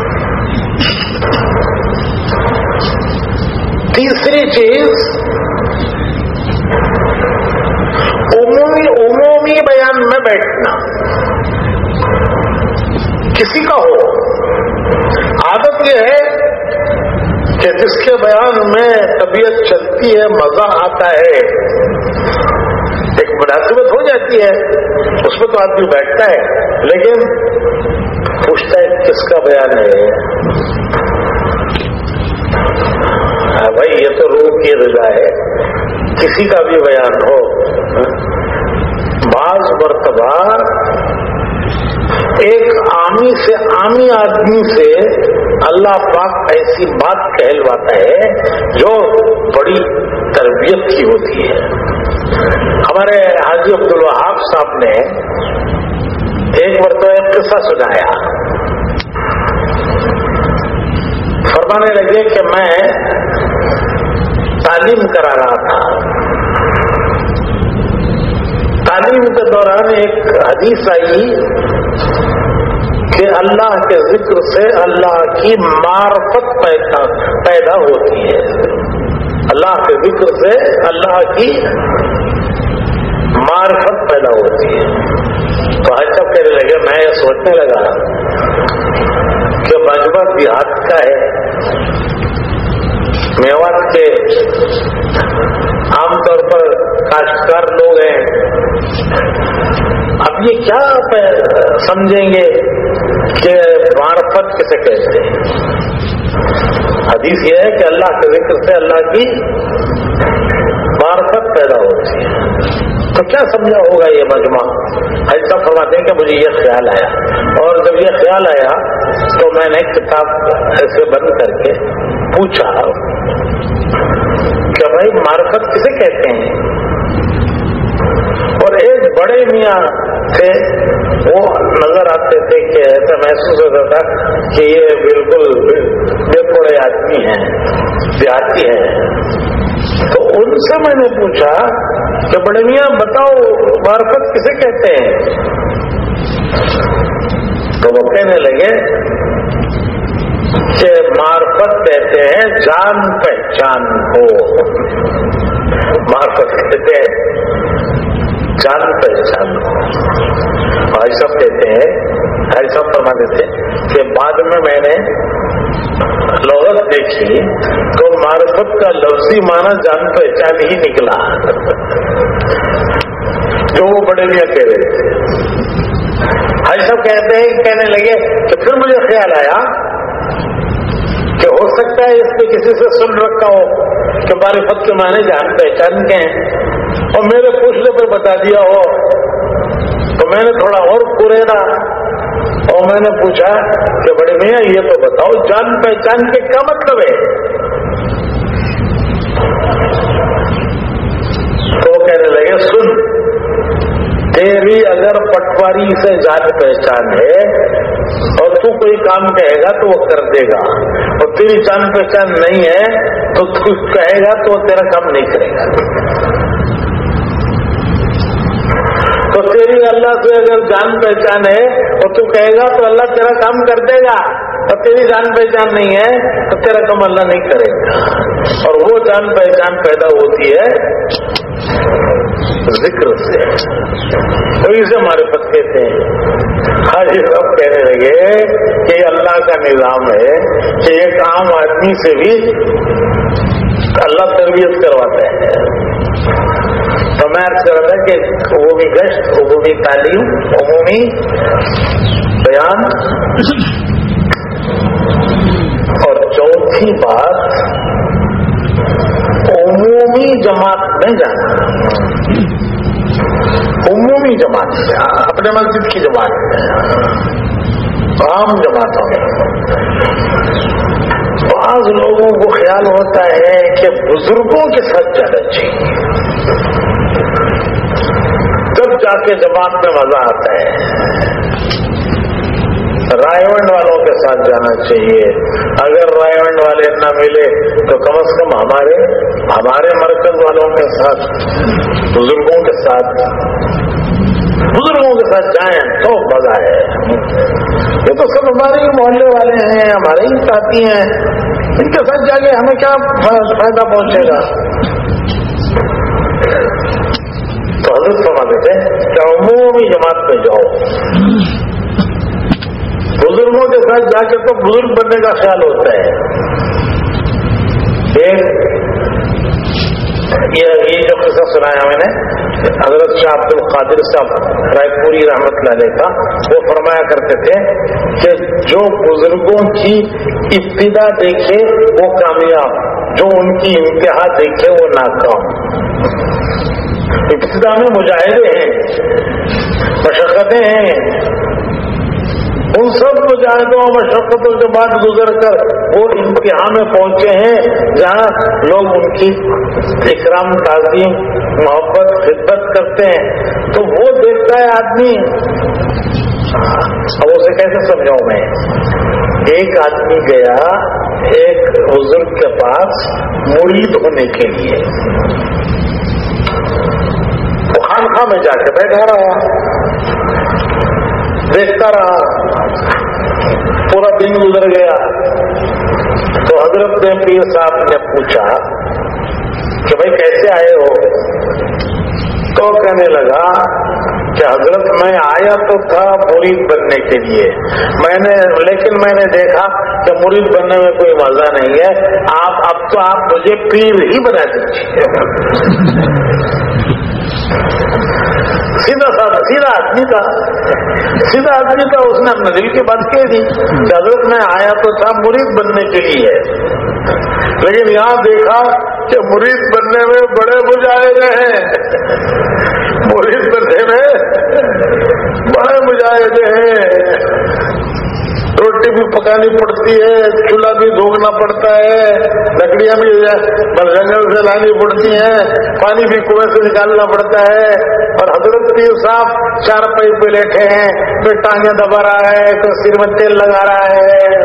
تیسری چیز عمومی عمومی بیان میں بیٹھنا۔ کسی کا ہو۔ عادت یہ ہے کہ جس کے بیان میں طبیعت چلتی ہے، مزہ آتا ہے، ایک مناسبت ہو جاتی ہے، اس میں تو آدمی بیٹھتا ہے، لیکن پوچھتا ہے کس کا بیان ہے۔ ہاں بھائی، یہ تو روح کی رضا ہے۔ کسی کا بھی بیان ہو، بعض مرتبہ ایک عامی سے عامی آدمی سے اللہ پاک ایسی بات کہلواتا ہے جو بڑی تربیت کی ہوتی ہے۔ ہمارے حاجی عبد الوہاب صاحب نے ایک مرتبہ ایک قصہ سنایا۔ فرمانے لگے کہ میں تعلیم کرا رہا تھا۔ تعلیم کے دوران ایک حدیث آئی کہ اللہ کے ذکر سے اللہ کی معرفت پیدا پیدا ہوتی ہے۔ اللہ کے ذکر سے اللہ کی معرفت پیدا ہوتی ہے۔ تو آج تک کہنے لگے، میں یہ سوچنے لگا کہ مجمع دیہات کا ہے؟ میوات کے عام طور پر کاشتکار لوگ ہیں۔ اب یہ کیا سمجھیں گے کہ معرفت کسے کہتے ہیں؟ حدیث یہ ہے کہ اللہ کے ذکر سے اللہ کی معرفت پیدا ہوتی ہے۔ تو کیا سمجھا ہوگا یہ مجمع؟ ایسا فرماتے ہیں کہ مجھے یہ خیال آیا۔ اور جب یہ خیال آیا تو میں نے کتاب ایسے بند کر کے پوچھا کہ بھائی معرفت کسے کہتے ہیں؟ اور ایک بڑے میاں تھے، وہ نظر آتے تھے کہ ایسا محسوس ہوتا تھا کہ یہ بالکل بے پڑے آدمی ہیں، دیہاتی ہیں۔ تو ان سے میں نے پوچھا کہ بڑے میاں، بتاؤ معرفت کسے کہتے ہیں؟ تو وہ کہنے لگے کہ مارفت کہتے ہیں، جان پہچان ہو۔ مارفت کہتے ہیں، جان پہچان ہو۔ بھائی صاحب کہتے ہیں بھائی فرما دیتے کہ بعد میں میں نے لغت دیکھی تو مارفت کا لفظی معنی جان پہچان ہی نکلا۔ جو وہ بڑے لیا کہہ رہے تھے۔ بھائی صاحب کہتے ہیں، کہنے لگے کہ پھر مجھے خیال آیا کہ ہو سکتا ہے اس پہ کسی سے سن رکھا ہو کہ معرفت کے معنی جان پہچان کے ہیں اور میرے پوچھنے پر بتا دیا ہو تو میں نے تھوڑا اور پورینا اور میں نے پوچھا کہ بڑے میاں، یہ تو بتاؤ، جان پہچان کے کیا مطلب ہے؟ تو کہنے لگے، سن۔ تیری اگر پٹواری سے جان پہچان ہے اور تو کوئی کام کہے گا تو وہ کر دے گا اور تیری جان پہچان نہیں ہے تو تو کہے گا تو وہ تیرا کام نہیں کرے گا۔ تو تیری اللہ سے اگر جان پہچان ہے اور تو کہے گا تو اللہ تیرا کام کر دے گا۔ اور تیری جان پہچان نہیں ہے تو تیرا کام اللہ نہیں کرے گا۔ اور وہ جان پہچان پیدا ہوتی ہے ذکر سے۔ تو اسے ہمارے پت کہتے ہیں۔ ہر یہ سب کہنے لگے کہ یہ اللہ کا نظام ہے کہ ایک عام آدمی سے بھی اللہ تربیت کرواتا ہے۔ تو میں عرض کر رہا تھا کہ عمومی گشت، عمومی تعلیم، عمومی بیان۔ اور چوتھی بات عمومی جماعت میں جانا عمومی جماعت اپنے مسجد کی جماعت۔ میں عام جماعتوں میں بعض لوگوں کو خیال ہوتا ہے کہ بزرگوں کے ساتھ جانا چاہیے تب جا کے جماعت میں مزہ آتا ہے۔ رائےونڈ والوں کے ساتھ جانا چاہیے۔ اگر رائےونڈ والے نہ ملے تو کم از کم ہمارے ہمارے مرکز والوں کے ساتھ، بزرگوں کے ساتھ، بزرگوں کے ساتھ جائیں تو مزہ ہے۔ یہ تو سب ہمارے ہی محلے والے ہیں، ہمارے ہی ساتھی ہیں۔ ان کے ساتھ جا کے ہمیں کیا فائدہ پہنچے گا؟ تو حضرت فرما دیتے کہ عمومی جماعت پہ جاؤ۔ بزرگوں کے ساتھ جا کے تو بزرگ بننے کا خیال ہوتا ہے۔ یہ جو قصہ سنایا میں نے، حضرت شاہ عبد القادر صاحب رائے پوری رحمت اللہ کا، وہ فرمایا کرتے تھے کہ جو بزرگوں کی ابتدا دیکھے، وہ کامیاب، جو ان کی انتہا دیکھے، وہ ناکام۔ ابتدا میں مجاہدے ہیں، مشقتیں ہیں ان سب مجاہدوں مشقتوں کے بعد گزر کر وہ امتحان میں پہنچے ہیں، جہاں لوگ ان کی اکرام، تعظیم، محبت، خدمت کرتے ہیں۔ تو وہ دیکھتا ہے آدمی ہاں، اب اسے کیسے سمجھاؤں میں؟ ایک آدمی گیا ایک بزرگ کے پاس مرید ہونے کے لیے۔ خانخواہ میں جا کے بیٹھا رہا۔ دیکھتا رہا۔ پورا دن گزر گیا۔ تو حضرت نے پیر صاحب نے پوچھا کہ بھائی کیسے آئے ہو؟ تو کہنے لگا کہ حضرت میں آیا تو تھا مرید بننے کے لیے۔ میں نے لیکن میں نے دیکھا کہ مرید بننے میں کوئی مزہ نہیں ہے۔ آپ اب تو آپ مجھے پیر ہی بنا دیجیے سیدھا سادہ سیدھا آدمی تھا۔ سیدھا آدمی تھا، اس نے اپنے دل کی بات کہہ دی۔ حضرت میں آیا تو تھا مرید بننے کے لیے۔ لیکن یہاں دیکھا کہ مرید بننے میں بڑے مجاہدے ہیں۔ مرید بننے میں بڑے مجاہدے ہیں۔ روٹی بھی پکانی پڑتی ہے، چولہا بھی دھونا پڑتا ہے، لکڑیاں بھی جنگل سے لانی پڑتی ہیں، پانی بھی کنویں سے نکالنا پڑتا ہے۔ اور حضرت پیر صاحب چار پائی پہ لیٹے ہیں کوئی ٹانگیں دبا رہا ہے، کوئی سر میں تیل لگا رہا ہے،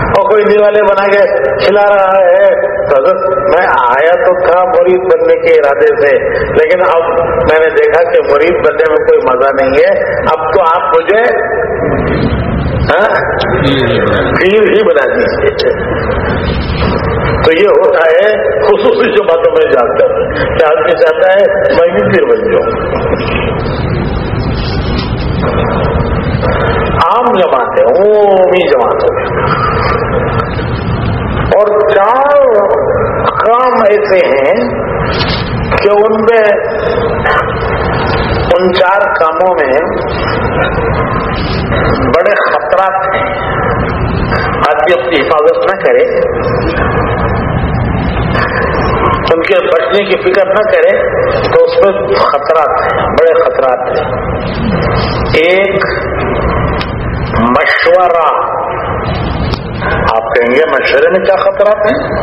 اور کوئی دیوالے بنا کے کھلا رہا ہے۔ تو حضرت، میں آیا تو تھا مرید بننے کے ارادے سے، لیکن اب میں نے دیکھا کہ مرید بننے میں کوئی مزہ نہیں ہے۔ اب تو آپ مجھے ہاں؟ پیر ہی بنا دیجیے تو یہ ہوتا ہے خصوصی جو باتوں میں جان کر کہ آدمی چاہتا ہے میں بھی پیر بن جاؤں عام جماعت ہے عمومی جماعت اور چار کام ایسے ہیں کہ ان میں ان چار کاموں میں بڑے خطرات ہیں۔ آدمی اپنی حفاظت نہ کرے، ان کے بچنے کی فکر نہ کرے، تو اس میں خطرات ہیں، بڑے خطرات ہیں۔ ایک مشورہ، آپ کہیں گے مشورے میں کیا خطرات ہیں؟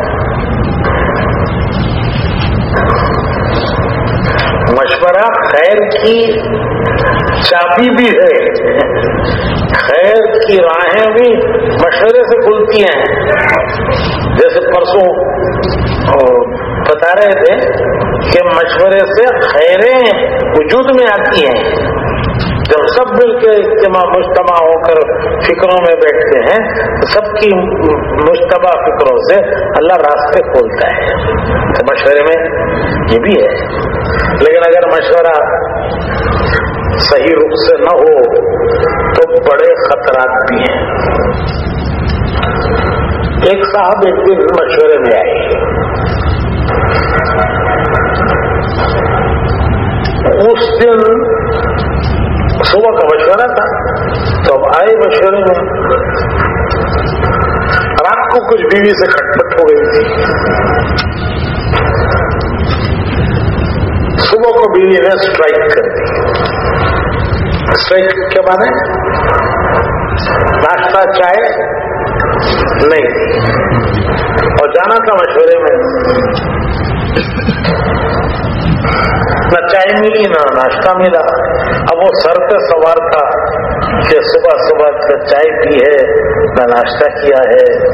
مشورہ خیر کی چابی بھی ہے۔ خیر کی راہیں بھی مشورے سے کھلتی ہیں۔ جیسے پرسوں بتا رہے تھے کہ مشورے سے خیریں وجود میں آتی ہیں۔ جب سب مل کے اجتماع مجتمع ہو کر فکروں میں بیٹھتے ہیں تو سب کی مشتبہ فکروں سے اللہ راستے کھولتا ہے۔ تو مشورے میں یہ بھی ہے۔ لیکن اگر مشورہ صحیح روپ سے نہ ہو، تو بڑے خطرات بھی ہیں۔ ایک صاحب ایک دن مشورے میں آئے۔ اس دن صبح کا مشورہ تھا، تو اب آئے مشورے میں۔ رات کو کچھ بیوی سے کھٹپٹ ہو گئی تھی۔ صبح کو بیوی نے اسٹرائک کر دی۔ اسٹرائک کیا مانے ناشتہ، چائے؟ نہیں۔ اور جانا تھا مشورے میں۔ نہ چائے ملی نہ ناشتہ ملا۔ اب وہ سر پہ سوار تھا کہ صبح صبح چائے پی ہے نہ ناشتہ کیا ہے۔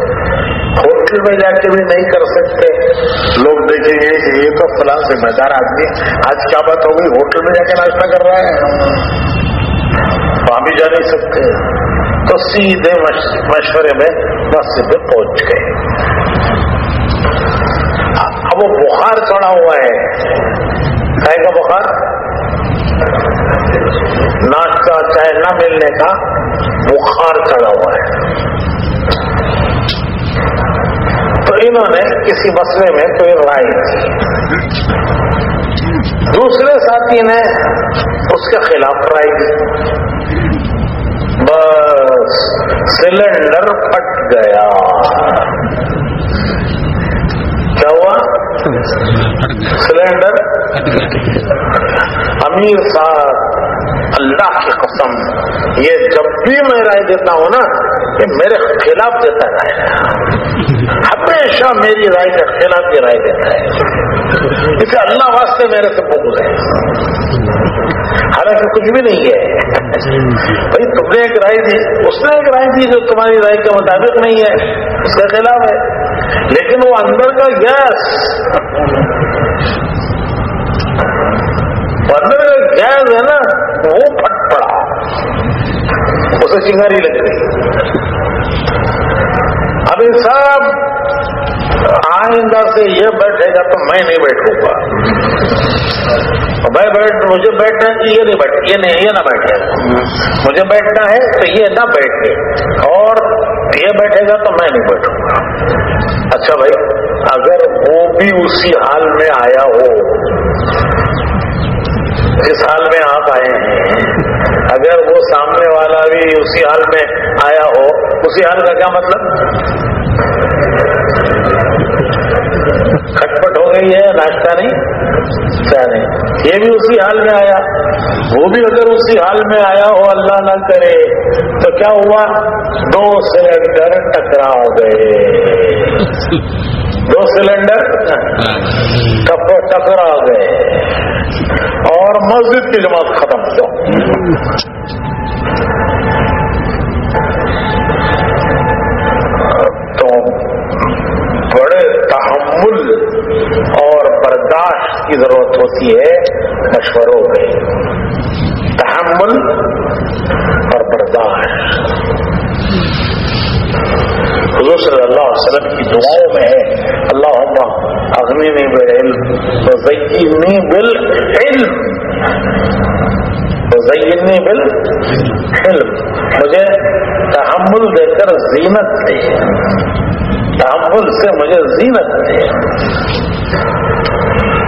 ہوٹل میں جا کے بھی نہیں کر سکتے۔ لوگ دیکھیں گے کہ یہ تو فلاں ذمہ دار آدمی آج کیا بات ہوگی ہوٹل میں جا کے ناشتہ کر رہا ہے۔ وہاں بھی جا نہیں سکتے۔ تو سیدھے مشورے میں مسجد میں پہنچ گئے۔ اب وہ بخار چڑھا ہوا ہے۔ کھائے کا بخار؟ ناشتہ چائے نہ ملنے کا بخار چڑھا ہوا ہے۔ تو انہوں نے کسی مسئلے میں کوئی رائے دی دوسرے ساتھی نے اس کے خلاف رائے دی بس، سلنڈر پھٹ گیا۔ کیا ہوا؟ سلینڈر امیر صاحب، اللہ کی قسم، یہ جب بھی میں رائے دیتا ہوں نا، یہ میرے خلاف دیتا ہے۔ ہمیشہ میری رائے کے خلاف یہ رائے دیتا ہے۔ اسے اللہ واسطے میرے سے بغض ہے حالانکہ کچھ بھی نہیں ہے۔ بھائی تم نے ایک رائے دی، اس نے ایک رائے دی جو تمہاری رائے کے مطابق نہیں ہے، اس کے خلاف ہے۔ لیکن وہ اندر کا گیس اندر کا گیس ہے نا، وہ پھٹ پڑا۔ اسے چنگاری لگ گئی۔ ابھی سب آئندہ سے یہ بیٹھے گا تو میں نہیں بیٹھوں گا۔ میں بیٹھ مجھے بیٹھنا یہ نہیں بیٹھ یہ نہیں، یہ نہ بیٹھے۔ مجھے بیٹھنا ہے تو یہ نہ بیٹھے۔ اور یہ بیٹھے گا تو میں نہیں بیٹھوں گا۔ اچھا بھائی، اگر وہ بھی اسی حال میں آیا ہو جس حال میں آپ آئے ہیں، اگر وہ سامنے والا بھی اسی حال میں آیا ہو، اسی حال کا کیا مطلب؟ کھٹپٹ ہو گئی ہے، ناشتہ نہیں، کیا نہیں۔ یہ بھی اسی حال میں آیا۔ وہ بھی اگر اسی حال میں آیا ہو اللہ نہ کرے، تو کیا ہوا؟ دو سلنڈر ٹکرا گئے۔ دو سلنڈر ٹکرا گئے۔ اور مسجد کی جماعت ختم ہو تو بڑے تحمل اور برداشت کی ضرورت ہوتی ہے، مشوروں میں تحمل اور برداشت۔ حضور صلی اللہ علیہ وسلم کی دعاؤں میں ہے اللہ اغنی بل علم زینی بل علم زینی بل علم مجھے تحمل دے کر زینت دے۔ تحمل سے مجھے زینت دے۔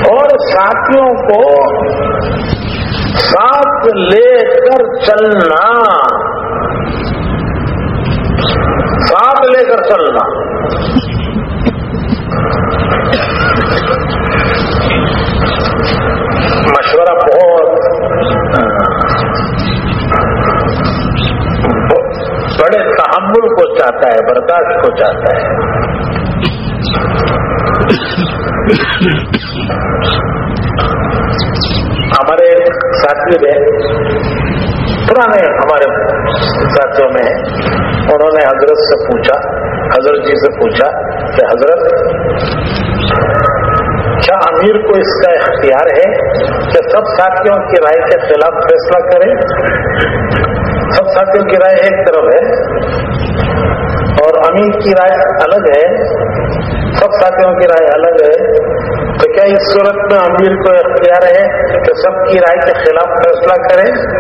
اور ساتھیوں کو ساتھ لے کر چلنا، ساتھ لے کر چلنا۔ مشورہ بہت بڑے تحمل کو چاہتا ہے، برداشت کو چاہتا ہے۔ ہمارے ساتھی میں پرانے ہمارے ساتھیوں میں انہوں نے حضرت سے پوچھا، حضرت جی سے پوچھا کہ حضرت، کیا امیر کو اس کا اختیار ہے کہ سب ساتھیوں کی رائے کے خلاف فیصلہ کرے؟ سب ساتھیوں کی رائے ایک طرف ہے اور امیر کی رائے الگ ہے سب ساتھیوں کی رائے الگ ہے۔ تو کیا اس صورت میں امیر کو اختیار ہے کہ سب کی رائے کے خلاف فیصلہ کرے؟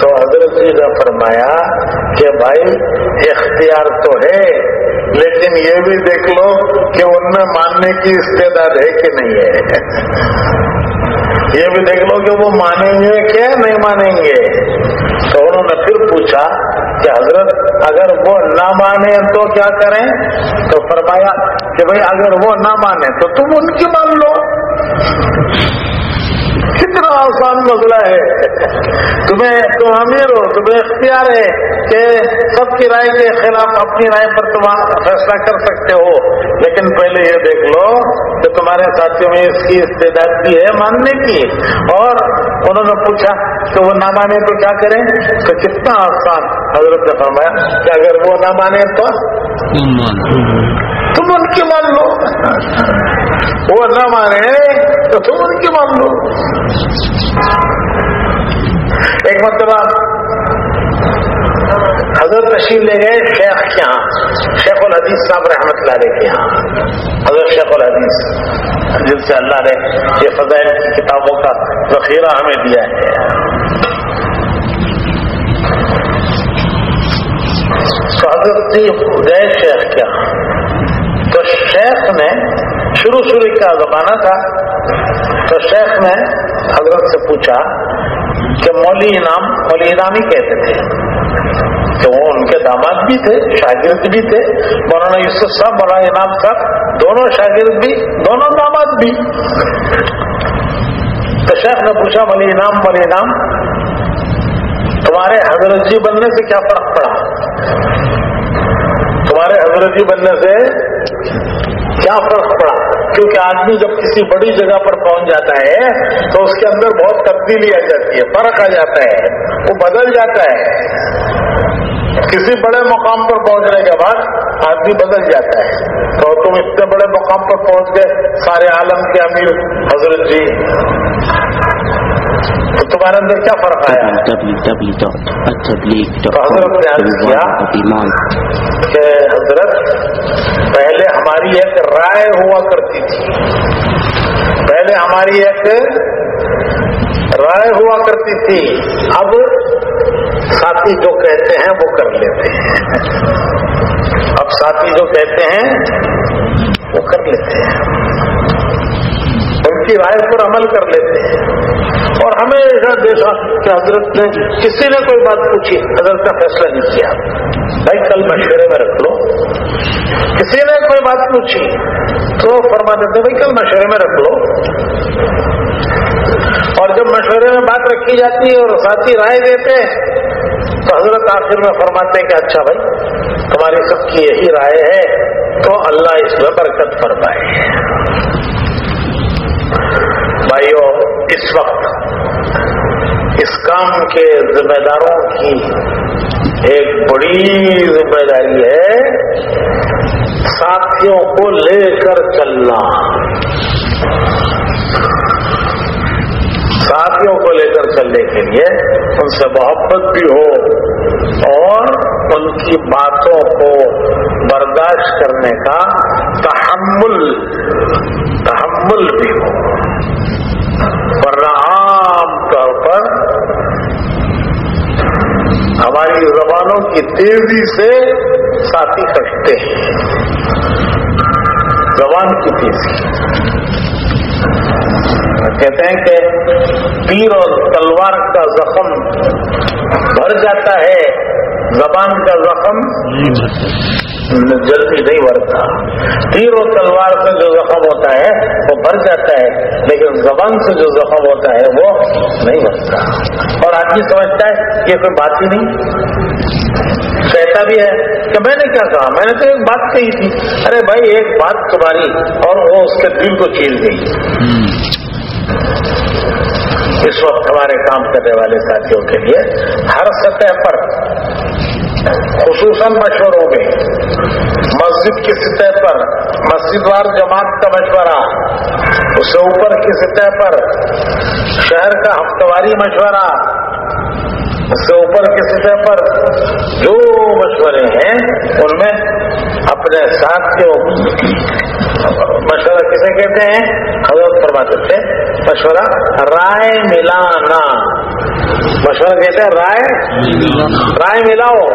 تو حضرت جی نے فرمایا کہ بھائی، اختیار تو ہے، لیکن یہ بھی دیکھ لو کہ ان میں ماننے کی استعداد ہے کہ نہیں ہے۔ یہ بھی دیکھ لو کہ وہ مانیں گے کہ نہیں مانیں گے۔ تو انہوں نے پھر پوچھا کہ حضرت اگر وہ نہ مانے تو کیا کریں؟ تو فرمایا کہ بھائی اگر وہ نہ مانے تو تم ان کی مان لو۔ کتنا آسان مسئلہ ہے؟ تمہیں تم امیر ہو تمہیں اختیار ہے کہ سب کی رائے کے خلاف اپنی رائے پر تم فیصلہ کر سکتے ہو۔ لیکن پہلے یہ دیکھ لو کہ تمہارے ساتھیوں میں اس کی استعداد بھی ہے ماننے کی۔ اور انہوں نے پوچھا کہ وہ نہ مانے تو کیا کریں؟ تو کتنا آسان۔ حضرت نے فرمایا کہ اگر وہ نہ مانے تو تم ان کی مان لو۔ وہ نہ مانے تو تم ان کی مان لو۔ ایک مرتبہ حضرت تشریف لے گئے شیخ کے یہاں، شیخ الحدیث صاحب رحمت اللہ علیہ کے یہاں۔ حضرت شیخ الحدیث، جن سے اللہ نے یہ فضائل کی کتابوں کا ذخیرہ ہمیں دیا ہے۔ تو حضرت گئے شیخ کے یہاں۔ تو شیخ نے شروع شروع کا زمانہ تھا تو شیخ نے حضرت سے پوچھا کہ مولی انعام مولی انعام ہی کہتے تھے۔ کہ وہ ان کے داماد بھی تھے، شاگرد بھی تھے۔ مولانا یوسف صاحب، مولانا انعام صاحب، دونوں شاگرد بھی، دونوں داماد بھی۔ تو شیخ نے پوچھا مولی انعام مولی انعام، تمہارے حضرت جی بننے سے کیا فرق پڑا؟ تمہارے حضرت جی بننے سے کیا فرق پڑا؟ کیونکہ آدمی جب کسی بڑی جگہ پر پہنچ جاتا ہے تو اس کے اندر بہت تبدیلی آ جاتی ہے، فرق آ جاتا ہے، وہ بدل جاتا ہے۔ کسی بڑے مقام پر پہنچنے کے بعد آدمی بدل جاتا ہے۔ تو تم اتنے بڑے مقام پر پہنچ گئے، سارے عالم کے امیر، حضرت جی۔ تو تمہارے اندر کیا فرق آیا؟ کہ حضرت پہلے ہماری ایک رائے ہوا کرتی تھی۔ پہلے ہماری ایک رائے ہوا کرتی تھی۔ اب ساتھی جو کہتے ہیں وہ کر لیتے ہیں۔ اب ساتھی جو کہتے ہیں وہ کر لیتے ہیں۔ ان کی رائے پر عمل کر لیتے ہیں۔ اور ہمیں ایسا دیکھا کہ حضرت نے کسی نے کوئی بات پوچھی، حضرت کا فیصلہ نہیں کیا۔ بھائی، کل مشورے میں رکھ لو۔ کسی نے کوئی بات پوچھی تو فرما دیتے بھائی، کل مشورے میں رکھ لو۔ اور جب مشورے میں بات رکھی جاتی ہے اور ساتھی رائے دیتے تو حضرت آخر میں فرماتے ہیں کہ اچھا بھائی تمہاری سب کی یہی رائے ہے۔ تو اللہ اس میں برکت فرمائے۔ بھائیو، اس وقت کام کے ذمہ داروں کی ایک بڑی ذمہ داری ہے ساتھیوں کو لے کر چلنا۔ ساتھیوں کو لے کر چلنے کے لیے ان سے محبت بھی ہو اور ان کی باتوں کو برداشت کرنے کا تحمل تحمل بھی ہو۔ ورنہ عام طور پر ہماری زبانوں کی تیزی سے ساتھی کٹتے ہیں۔ زبان کی تیزی۔ کہتے ہیں کہ تیر اور تلوار کا زخم بھر جاتا ہے۔ زبان کا زخم جلدی نہیں بھرتا تیر اور تلوار سے جو زخم ہوتا ہے، وہ بھر جاتا ہے، لیکن زبان سے جو زخم ہوتا ہے، وہ نہیں بھرتا اور آدمی سمجھتا ہے کہ کوئی بات ہی نہیں۔ کہتا بھی ہے کہ میں نے کیا کہا؟ میں نے تو ایک بات کہی تھی۔ ارے بھائی، ایک بات تمہاری، اور وہ اس کے دل کو چیل گئی۔ اس وقت ہمارے کام کرنے والے ساتھیوں کے لیے ہر سطح پر خصوصاً مشوروں میں۔ مسجد کی سطح پر مسجد وار جماعت کا مشورہ، اس سے اوپر کی سطح پر، شہر کا ہفتواری مشورہ، اس سے اوپر کی سطح پر جو مشورے ہیں، ان میں اپنے ساتھ کے مشورہ کسے کہتے ہیں؟ حضرت فرماتے تھے، مشورہ رائے ملانا۔ مشورہ کہتے ہیں، رائے رائے ملاؤ۔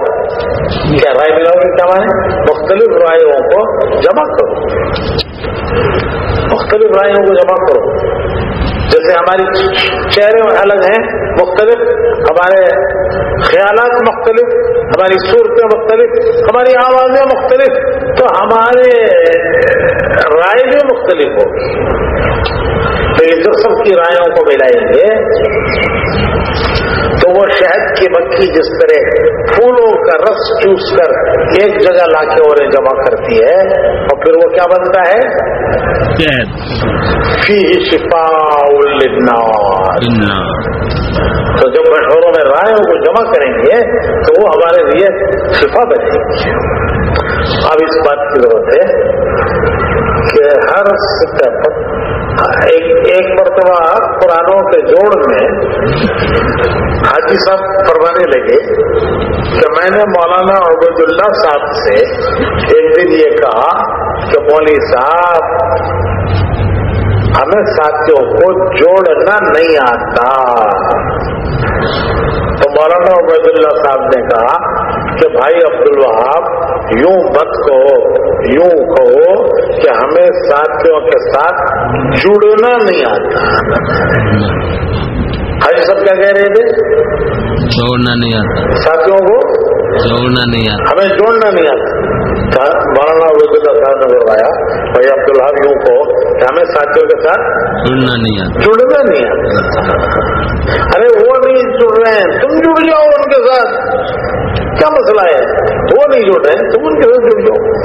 کیا رائے ملاؤ کی کیا مانے مختلف رائےوں کو جمع کرو۔ مختلف رائےوں کو جمع کرو۔ جیسے ہماری چہرے الگ ہیں، مختلف۔ ہمارے خیالات مختلف، ہماری صورتیں مختلف، ہماری آوازیں مختلف۔ تو ہمارے رائے بھی مختلف ہوگی سب کی رائےوں کو ملائیں گے تو وہ شہد کی مکھی جس طرح پھولوں کا رس چوس کر ایک جگہ لا کے اور جمع کرتی ہے اور پھر وہ کیا بنتا ہے؟ فی شفا تو جب مشوروں میں رائےوں کو جمع کریں گے تو وہ ہمارے لیے شفا بنے گی۔ اب اس بات کی ضرورت ہے کہ ہر سطح پر ایک ایک مرتبہ پرانوں کے جوڑ میں حاجی صاحب فرمانے لگے کہ میں نے مولانا عبید اللہ صاحب سے ایک دن یہ کہا کہ مولوی صاحب، ہمیں ساتھیوں کو جوڑنا نہیں آتا۔ تو مولانا عبید اللہ صاحب نے کہا کہ بھائی عبد الوہاب یوں مت کہو یوں کہو کہ ہمیں ساتھیوں کے ساتھ جڑنا نہیں آتا۔ حج سب کیا کہہ رہے تھے؟ جوڑنا نہیں آتا۔ ساتھیوں کو؟ جوڑنا نہیں آتا۔ ہمیں جوڑنا نہیں آتا۔ مولانا عبید اللہ صاحب نے بتایا بھائی عبد الحاب یوں کہو کہ ہمیں ساتھیوں کے ساتھ جڑنا نہیں آتا۔ جڑنا نہیں آتا۔ ارے وہ نہیں جڑ رہے ہیں۔ تم جڑ جاؤ ان کے ساتھ۔ کیا مسئلہ ہے؟ وہ نہیں جڑ رہے ہیں۔ تم ان کے ساتھ جڑ جاؤ۔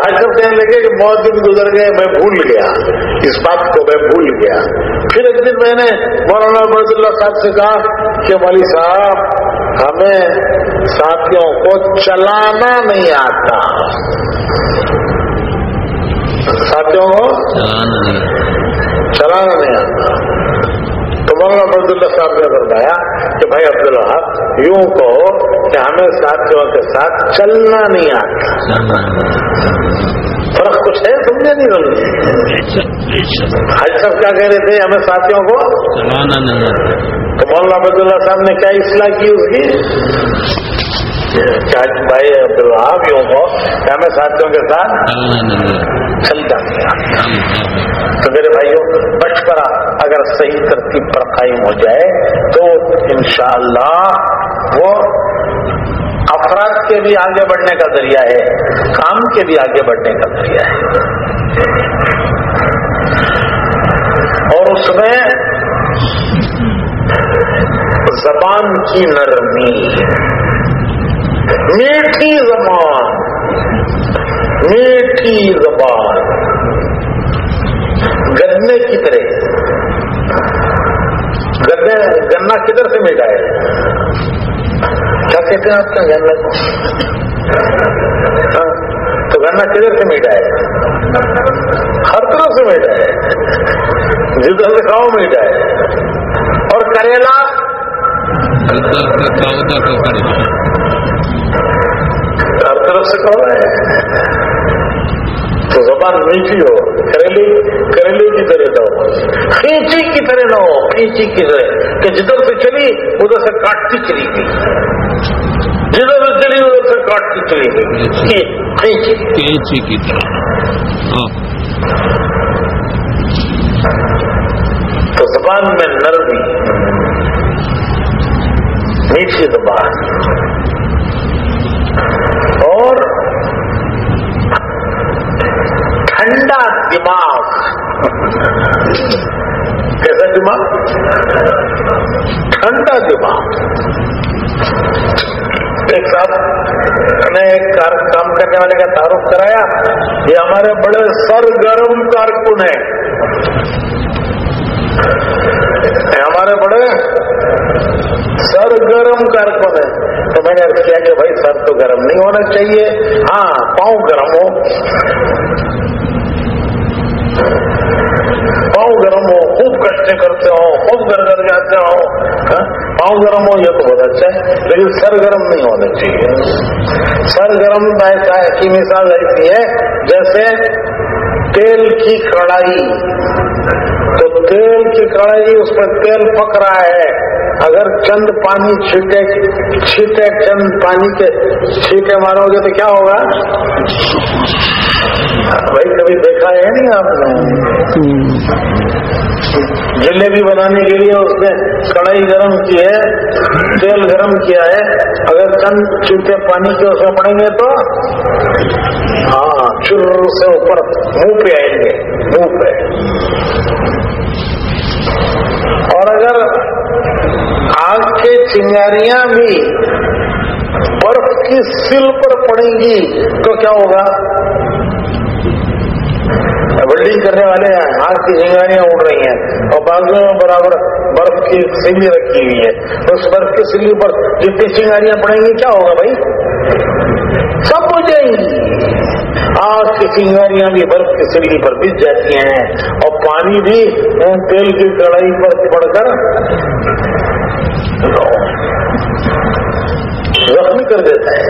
سب کہنے لگے کہ بہت دن گزر گئے میں بھول گیا۔ اس بات کو میں بھول گیا۔ پھر ایک دن میں نے مولانا عبید اللہ صاحب سے کہا کہ مولوی صاحب ہمیں ساتھیوں کو چلانا نہیں آتا۔ ساتھیوں کو؟ چلانا نہیں آتا چلانا نہیں آتا تو مولانا عبد اللہ صاحب نے بتایا کہ بھائی عبداللہ یوں کہو کہ ہمیں ساتھیوں کے ساتھ چلنا نہیں آتا۔ فرق کچھ ہے سمجھے نہیں سمجھے حج صاحب کیا کہہ رہے تھے؟ ہمیں ساتھیوں کو چلانا نہیں آتا۔ تو مولانا عبد اللہ صاحب نے کیا اصلاح کی اس کی؟ بھائی عبداللہ یوں کہو کہ ہمیں ساتھیوں کے ساتھ چلنا نہیں تو میرے بھائیوں مشورہ اگر صحیح ترتیب پر قائم ہو جائے، تو انشاءاللہ وہ افراد کے بھی آگے بڑھنے کا ذریعہ ہے، کام کے بھی آگے بڑھنے کا ذریعہ ہے۔ اور اس میں زبان کی نرمی، میٹھی زبان۔ میٹھی زبان۔ گنے کی طرح۔ گنے گنا کدھر سے مل جائے کیا کہتے ہیں آپ کے گنا کو ہاں، تو گنا کدھر سے مل جائے ہر طرف سے مل جائے جدھر سے کھاؤ مل جائے اور کریلا؟ ہر طرف سے کھاؤ ہے؟ زبان میٹھی ہو کریلے کریلے کی طرح نہ ہو کھینچی کی طرح نہ ہو کھینچی کی طرح۔ کہ جدھر سے چلی ادھر سے کاٹتی چلی گئی۔ جدھر سے چلی ادھر سے کاٹتی چلی گئی۔ کھینچی۔ کھینچی کی طرح۔ ہاں۔ تو زبان میں نرمی میٹھی زبان۔ ٹھنڈا دماغ. کیسا دماغ؟ ٹھنڈا دماغ. ایک کار نے کام کرنے والے کا تعارف کرایا، یہ ہمارے بڑے سرگرم کارکن ہیں. ہمارے بڑے سرگرم کارکن ہے تو میں نے کیا کہ بھائی، سر تو گرم نہیں ہونا چاہیے. ہاں پاؤں گرم ہو پاؤں گرم ہو، خوب کشتے کرتے ہو، خوب گر گر جاتے ہو ہاں؟ پاؤں گرم ہو، یہ تو بہت اچھا ہے، لیکن سر گرم نہیں ہونا چاہیے۔ سر گرم ایسا ہے کی مثال ایسی ہے، جیسے تیل کی کڑائی تو تیل کی کڑائی اس میں تیل پک رہا ہے۔ اگر چند پانی چھٹے چھٹے چند پانی کے چھٹے مارو گے تو کیا ہوگا؟ بھائی کبھی دیکھا ہے نہیں آپ نے؟ جلیبی بنانے کے لیے اس نے کڑھائی گرم کی ہے، تیل گرم کیا ہے۔ اگر چند چوٹے پانی کے اس میں پڑیں گے تو؟ ہاں چر سے اوپر منہ پہ آئیں گے، منہ پہ۔ اور اگر آگ کے چنگاریاں بھی برف کی سل پر پڑیں گی تو کیا ہوگا؟ بلڈنگ کرنے والے ہیں ہاتھ کی جنگاریاں اڑ رہی ہیں اور بازو میں برابر برف کی سیلی رکھی ہوئی ہے اس برف کی سلی پر جتنی چنگاریاں پڑیں گی کیا ہوگا بھائی سب ہو جائیں گی آگ کی چنگاریاں بھی برف کی سیلی پر بچ جاتی ہیں اور پانی بھی تیل کی کڑائی پر پڑ کر زخمی کر دیتا ہے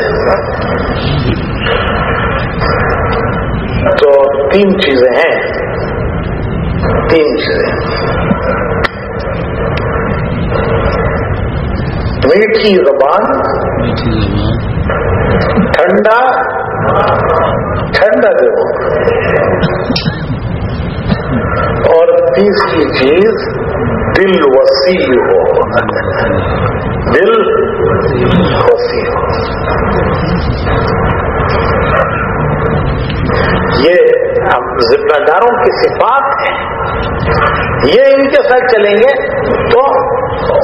تو تین چیزیں ہیں۔ تین چیزیں۔ میٹھی زبان ٹھنڈا ٹھنڈا دیو اور تیسری چیز دل وسیع ہو۔ دل وسیع ہو۔ یہ ذمہ داروں کی صفات ہے یہ ان کے ساتھ چلیں گے تو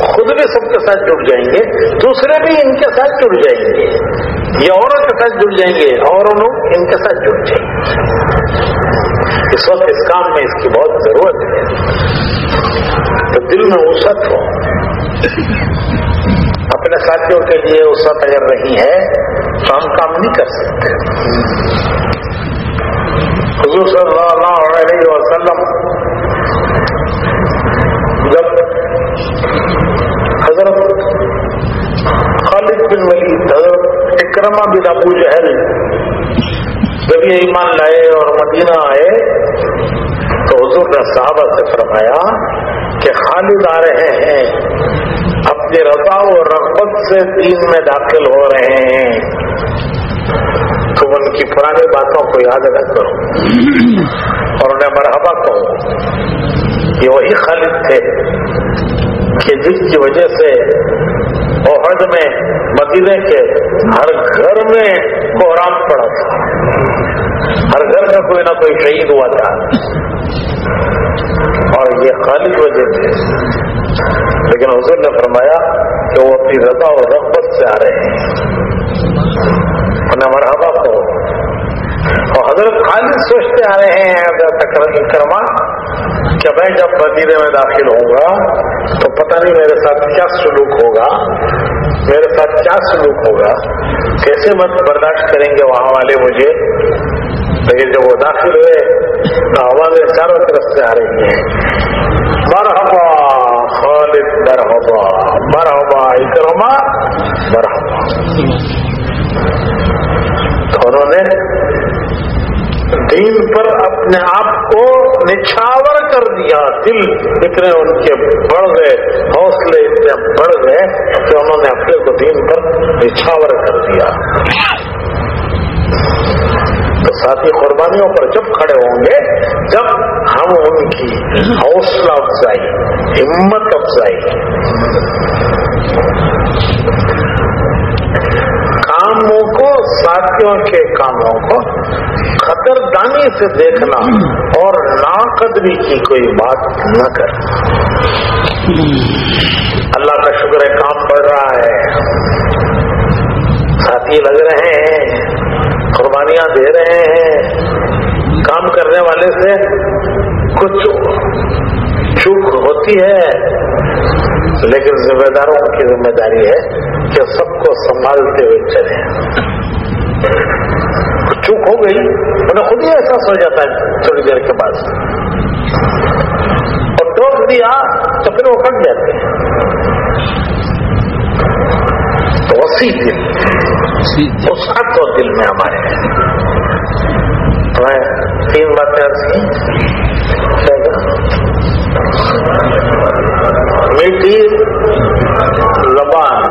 خود بھی سب کے ساتھ جڑ جائیں گے، دوسرے بھی ان کے ساتھ جڑ جائیں گے۔ یہ اوروں کے ساتھ جڑ جائیں گے اور لوگ ان کے ساتھ جڑ جائیں گے۔ اس وقت اس کام میں اس کی بہت ضرورت ہے۔ تو دل میں وسط ہو۔ اپنے ساتھیوں کے لیے وسط اگر نہیں ہے تو ہم کام نہیں کر سکتے۔ حضور صلی اللہ علیہ وسلم جب حضرت خالد بن ولید، حضرت اکرما بن ابو جہل جب یہ ایمان لائے اور مدینہ آئے، تو حضور نے صحابہ سے فرمایا کہ خالد آ رہے ہیں، اپنی رضا و رغبت سے دین میں داخل ہو رہے ہیں۔ تم ان کی پرانی باتوں کو یاد نہ کرو۔ اور انہیں مرحبا کہو یہ وہی خالد تھے کہ جس کی وجہ سے عہد میں، مدینے کے ہر گھر میں قرآن پڑا تھا۔ ہر گھر میں کوئی نہ کوئی شہید ہوا تھا۔ اور یہ خالد وجہ تھے۔ لیکن حضور نے فرمایا کہ وہ اپنی رضا اور رغبت سے آ رہے ہیں۔ ورنہ مرحبا کو اور حضرت خالد سوچتے آ رہے ہیں اگر کرما، کہ میں جب مدینے میں داخل ہوں گا، تو پتہ نہیں میرے ساتھ کیا سلوک ہوگا، میرے ساتھ کیا سلوک ہوگا، کیسے مت برداشت کریں گے وہاں والے مجھے؟ تو یہ جب وہ داخل ہوئے، تو آوازیں چاروں طرف سے آ رہی ہیں۔ مرحبا خالد، مرحبا مرحبا، اکرما، مرحبا۔ انہوں نے دین پر اپنے آپ کو نچھاور کر دیا، دل اتنے ان کے بڑھ گئے، حوصلے اتنے بڑھ گئے کہ انہوں نے اپنے کو دین پر نچھاور کر دیا۔ تو ساتھی قربانیوں پر جب کھڑے ہوں گے، جب ہم ان کی حوصلہ افزائی، ہمت افزائی کو کے کاموں کو قدردانی سے دیکھنا اور ناقدری کی کوئی بات نہ کرنا۔ اللہ کا شکر ہے کام بڑھ رہا ہے۔ ساتھی لگ رہے ہیں، قربانیاں دے رہے ہیں۔ کام کرنے والے سے کچھ چوک ہوتی ہے، لیکن ذمہ داروں کی ذمہ داری ہے کہ سب کو سنبھالتے ہوئے چلے چوک ہو گئی۔ انہیں خود ہی احساس ہو جاتا ہے تھوڑی دیر کے بعد۔ اور ٹوک دیا تو پھر وہ کٹ جاتے ہیں۔ تو اسی دل۔ اس حق اور دل میں ہمارے میں تین باتیں عرض کی۔ میٹھی۔ زبان۔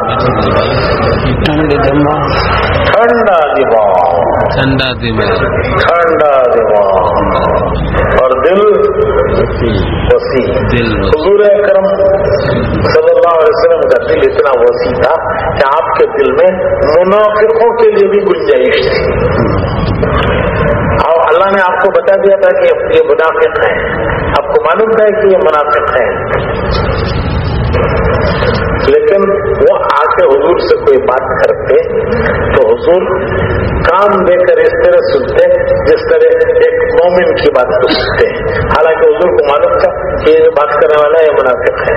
ٹھنڈا دماغ۔ ٹھنڈا دماغ۔ ٹھنڈا دماغ۔ اور دل وسیع۔ دل حضور اکرم صلی اللہ علیہ وسلم کا دل اتنا وسیع تھا کہ آپ کے دل میں منافقوں کے لیے بھی گنجائش تھی۔ اور اللہ نے آپ کو بتا دیا تھا کہ یہ منافق ہیں۔ آپ کو معلوم تھا کہ یہ منافق ہیں۔ لیکن وہ آ کے حضور سے کوئی بات کرتے تو حضور کام دے کر اس طرح سنتے جس طرح ایک مومن کی بات کو سنتے حالانکہ حضور کو معلوم تھا کہ یہ جو بات کرنے والا یہ منافق ہے۔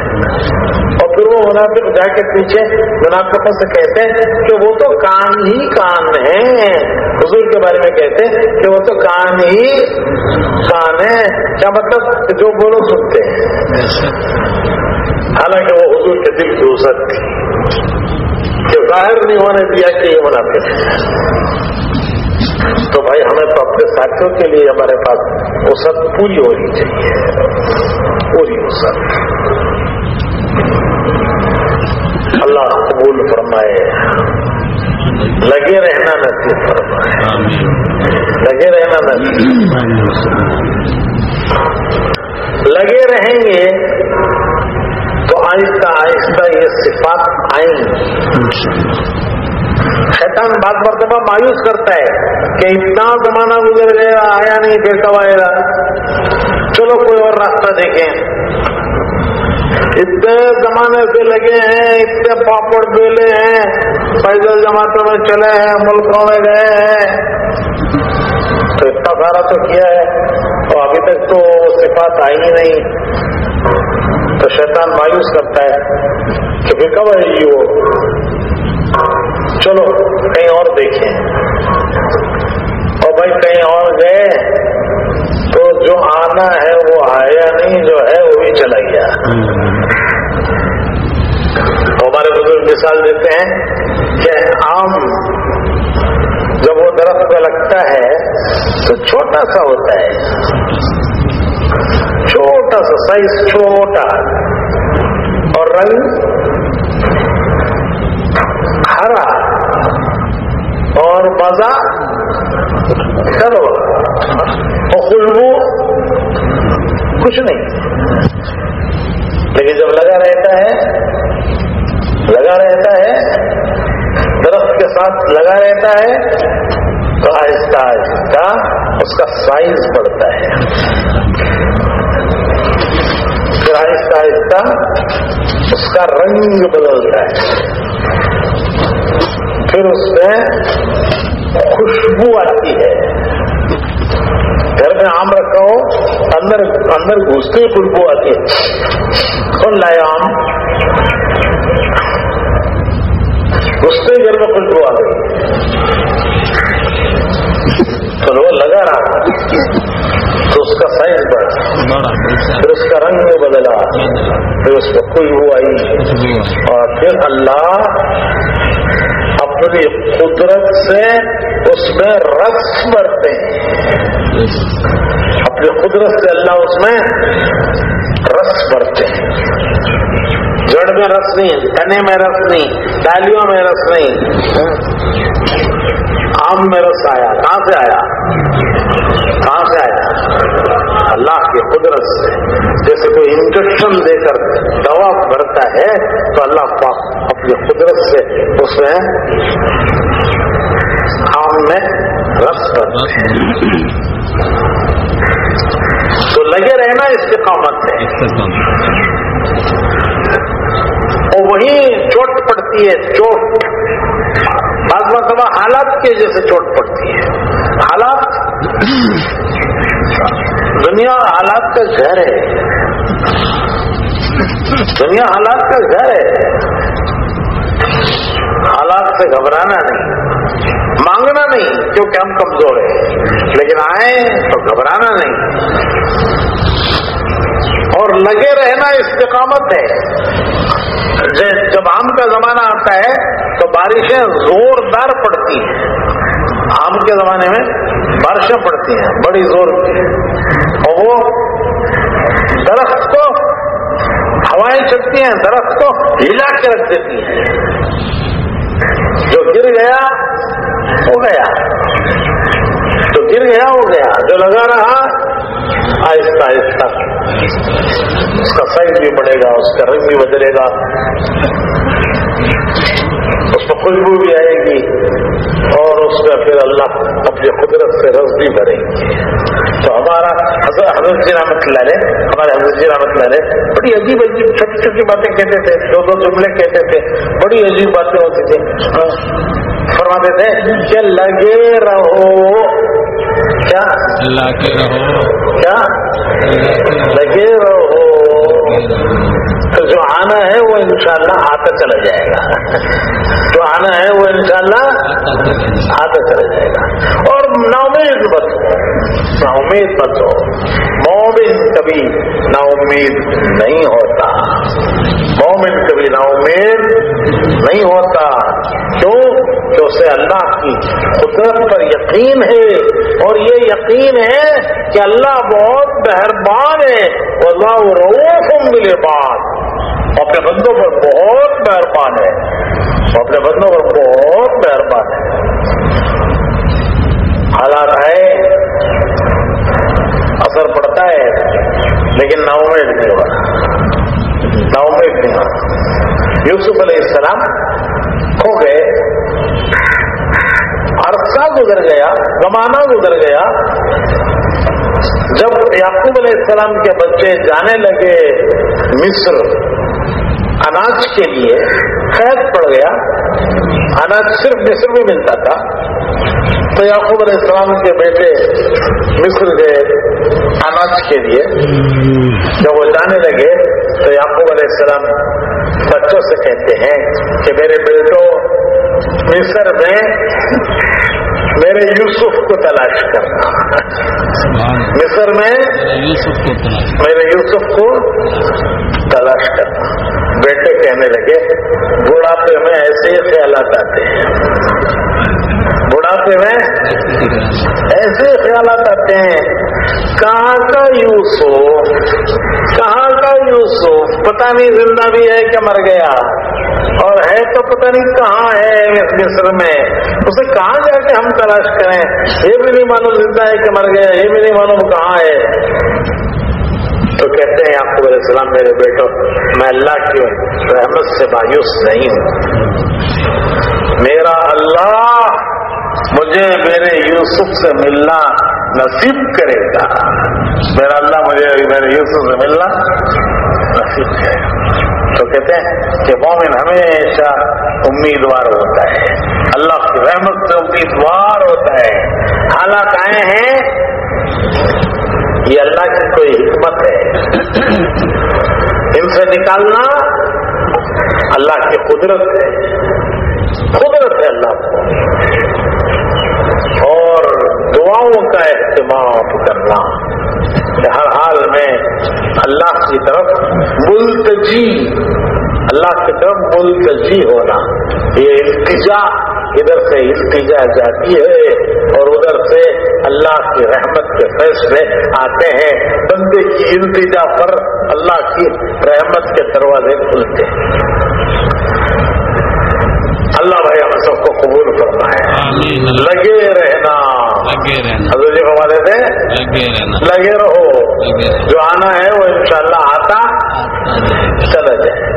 اور پھر وہ منافق جا کے پیچھے منافقوں سے کہتے ہیں کہ وہ تو کان ہی کان ہیں۔ حضور کے بارے میں کہتے ہیں کہ وہ تو کان ہی کان ہے کیا مطلب؟ جو بولو سنتے ہیں۔ حالانکہ وہ حضور کے دل کی وسعت تھی۔ کہ ظاہر نہیں ہونے دیا کہ یہ منافق ہے تو بھائی، ہمیں تو اپنے ساتھیوں کے لیے ہمارے پاس وسعت پوری ہونی چاہیے۔ پوری وسعت۔ اللہ قبول فرمائے۔ لگے رہنا نصیب فرمائے۔ لگے رہنا نصیب۔ لگے رہیں گے۔ تو آہستہ آہستہ یہ صفات آئیں۔ شیطان بعض مرتبہ مایوس کرتا ہے کہ اتنا زمانہ گزر گیا، آیا نہیں، پھر کب آئے گا؟ چلو کوئی اور راستہ دیکھیں۔ اتنے زمانے سے لگے ہیں، اتنے پاپڑ بیلے ہیں پیدل جماعتوں میں چلے ہیں، ملکوں میں گئے ہیں۔ تو اتنا سارا تو کیا ہے؟ اور ابھی تک تو صفات آئی ہی نہیں۔ تو شیطان مایوس کرتا ہے کہ پھر کب آئے وہ۔ چلو، کہیں اور دیکھیں۔ اور بھائی، کہیں اور گئے تو جو آنا ہے وہ آیا نہیں، جو ہے وہ بھی چلا گیا۔ ہمارے بزرگ مثال دیتے ہیں کہ آم جب وہ درخت پہ لگتا ہے تو چھوٹا سا ہوتا ہے۔ چھوٹا سا سائز چھوٹا اور رنگ ہرا اور مزہ کرو اور خوشبو کچھ نہیں۔ لیکن جب لگا رہتا ہے، لگا رہتا ہے، درخت کے ساتھ لگا رہتا ہے تو آہستہ آہستہ اس کا سائز بڑھتا ہے۔ پھر آہستہ آہستہ اس کا رنگ بدلتا ہے۔ پھر اس میں خوشبو آتی ہے۔ گھر میں آم رکھا ہو، اندر اندر گھستے ہی خوشبو آتی ہے۔ کون لائے آم؟ گھستے گھر میں خوشبو آ گئی۔ تو وہ لگا رہا تو اس کا سائز بڑھا۔ پھر اس کا رنگ بدلا۔ پھر اس میں خوشبو آئی آئی۔ اور پھر اللہ اپنی قدرت سے اس میں رس بھرتے ہیں۔ اپنی قدرت سے اللہ اس میں رس بھرتے ہیں۔ جڑ میں رس نہیں تنے میں رس نہیں ڈالیوں میں رس نہیں۔ آم میں رس آیا، کہاں سے آیا؟ کہاں سے آیا؟ اللہ کی قدرت سے۔ جیسے کوئی انجیکشن دے کر دوا بھرتا ہے، تو اللہ پاک اپنی قدرت سے اس میں آم میں رس بھرتے تو لگے رہنا استقامت ہے۔ اور وہیں چوٹ پڑتی ہے، چوٹ۔ بعض مرتبہ حالات کے جیسے چوٹ پڑتی ہے۔ حالات۔ دنیا حالات کا گھر ہے۔ دنیا حالات کا گھر ہے۔ حالات سے گھبرانا نہیں۔ مانگنا نہیں کیونکہ ہم کمزور ہیں۔ لیکن آئے تو گھبرانا نہیں۔ اور لگے رہنا استقامت ہے۔ جب آم کا زمانہ آتا ہے تو بارشیں زوردار پڑتی ہیں۔ آم کے زمانے میں بارشیں پڑتی ہیں، بڑی زور۔ کی اور وہ درخت کو ہوائیں چلتی ہیں درخت کو ہلا کے رکھ دیتی ہیں۔ جو گر گیا ہو گیا۔ جو گر گیا ہو گیا۔ جو لگا رہا آہستہ آہستہ۔ اس کا سائز بھی بڑھے گا، اس کا رنگ بھی بدلے گا۔ اس میں خوشبو بھی آئے گی۔ اور اس میں پھر اللہ اپنی قدرت سے رس بھی بھرے۔ گی تو ہمارا حضرت حضرت جی رحمت اللہ علیہ، ہمارے حضرت جی رحمت اللہ علیہ، بڑی عجیب عجیب، چھوٹی چھوٹی باتیں کہتے تھے، دو دو جملے کہتے تھے، بڑی عجیب باتیں ہوتی تھی ہاں، فرماتے تھے کہ لگے رہو کیا؟ کے رہو۔ کیا؟ لگے رہو۔ تو جو آنا ہے وہ انشاءاللہ آتا چلا جائے گا۔ جو آنا ہے وہ انشاءاللہ آتا چلا جائے گا۔ اور نا امید مت ہو۔ نا امید مت ہو۔ مومن کبھی نا امید نہیں ہوتا۔ مومن کبھی نا امید نہیں ہوتا۔ کیوں؟ کہ اسے اللہ کی قدرت پر یقین ہے۔ اور یہ یقین ہے کہ اللہ بہت مہربان ہے۔ اللہ روف ملے بات اپنے بندوں پر بہت مہربان ہے۔ اپنے بندوں پر بہت مہربان ہے۔ حالات ہے اثر پڑتا ہے، لیکن نا امید نہیں ہوا نا امید یوسف علیہ السلام کھو گئے، عرصہ گزر گیا، زمانہ گزر گیا۔ جب یعقوب علیہ السلام کے بچے جانے لگے مصر اناج کے لیے قید پڑ گیا۔ اناج صرف مصر میں ملتا تھا۔ تو یعقوب علیہ السلام کے بیٹے مصر گئے اناج کے لیے۔ جب وہ جانے لگے تو یعقوب علیہ السلام بچوں سے کہتے ہیں کہ میرے بیٹوں مصر میں میرے یوسف کو تلاش کرنا۔ مصر میں میرے یوسف کو تلاش کرنا۔ بیٹے کہنے لگے، بڑھاپے میں ایسے ہی خیالات آتے ہیں بڑھاپے میں ایسے خیالات آتے ہیں کہاں کا یوسف؟ کہاں کا یوسف؟ پتہ نہیں، زندہ بھی ہے کہ مر گیا؟ اور ہے تو پتہ نہیں کہاں ہے مصر میں۔ اسے کہاں جا کے ہم تلاش کریں؟ یہ بھی نہیں معلوم زندہ ہے کہ مر گیا، یہ بھی نہیں معلوم کہاں ہے۔ تو کہتے ہیں، آپ علیہ السلام میرے بیٹو، میں اللہ کی رحمت سے مایوس نہیں ہوں۔ میرا اللہ مجھے میرے یوسف سے ملنا نصیب کرے گا۔ میرا اللہ مجھے میرے یوسف سے ملنا نصیب کرے گا۔ تو کہتے ہیں کہ مومن ہمیشہ امیدوار ہوتا ہے۔ اللہ کی رحمت سے امیدوار ہوتا ہے۔ حالات آئے ہیں یہ اللہ کی کوئی حکمت ہے۔ ان سے نکالنا اللہ کی قدرت ہے۔ قدرت ہے اللہ کو۔ اور دعاؤں کا اہتمام کرنا۔ کہ ہر حال میں اللہ کی طرف ملتجی۔ اللہ کی طرف ملتجی ہونا۔ یہ التجا، ادھر سے التجا جاتی ہے۔ اور ادھر سے اللہ کی رحمت کے فیصلے آتے ہیں۔ بندے کی التجا پر اللہ کی رحمت کے دروازے کھلتے ہیں۔ اللہ بھائی ہم سب کو قبول فرمائے۔ آمین۔ لگے رہنا۔ لگے رہنا۔ حضرت جی دیتے ہیں؟ لگے رہنا۔ لگے رہو۔ جو آنا ہے وہ انشاءاللہ آتا۔ چلا جائے۔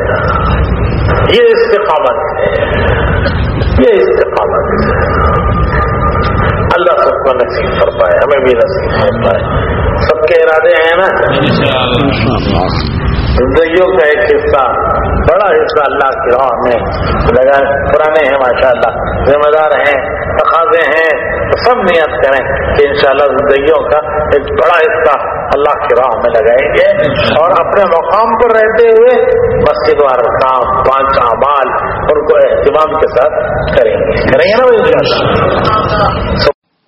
یہ استقامت ہے۔ یہ استقامت ہے۔ سب کو نصیب فرمائے، ہمیں بھی نصیب فرمائے۔ سب کے ارادے ہیں نا؟ زندگیوں کا ایک حصہ، بڑا حصہ اللہ کی راہ میں لگا پرانے ہیں، ماشاءاللہ، ذمہ دار ہیں، تقاضے ہیں۔ سب نیت کریں کہ انشاءاللہ زندگیوں کا ایک بڑا حصہ اللہ کی راہ میں لگائیں گے۔ اور اپنے مقام پر رہتے ہوئے مسجد و کام پانچ اعمال ان کو اہتمام کے ساتھ کریں گے۔ کریں گے نا بھائی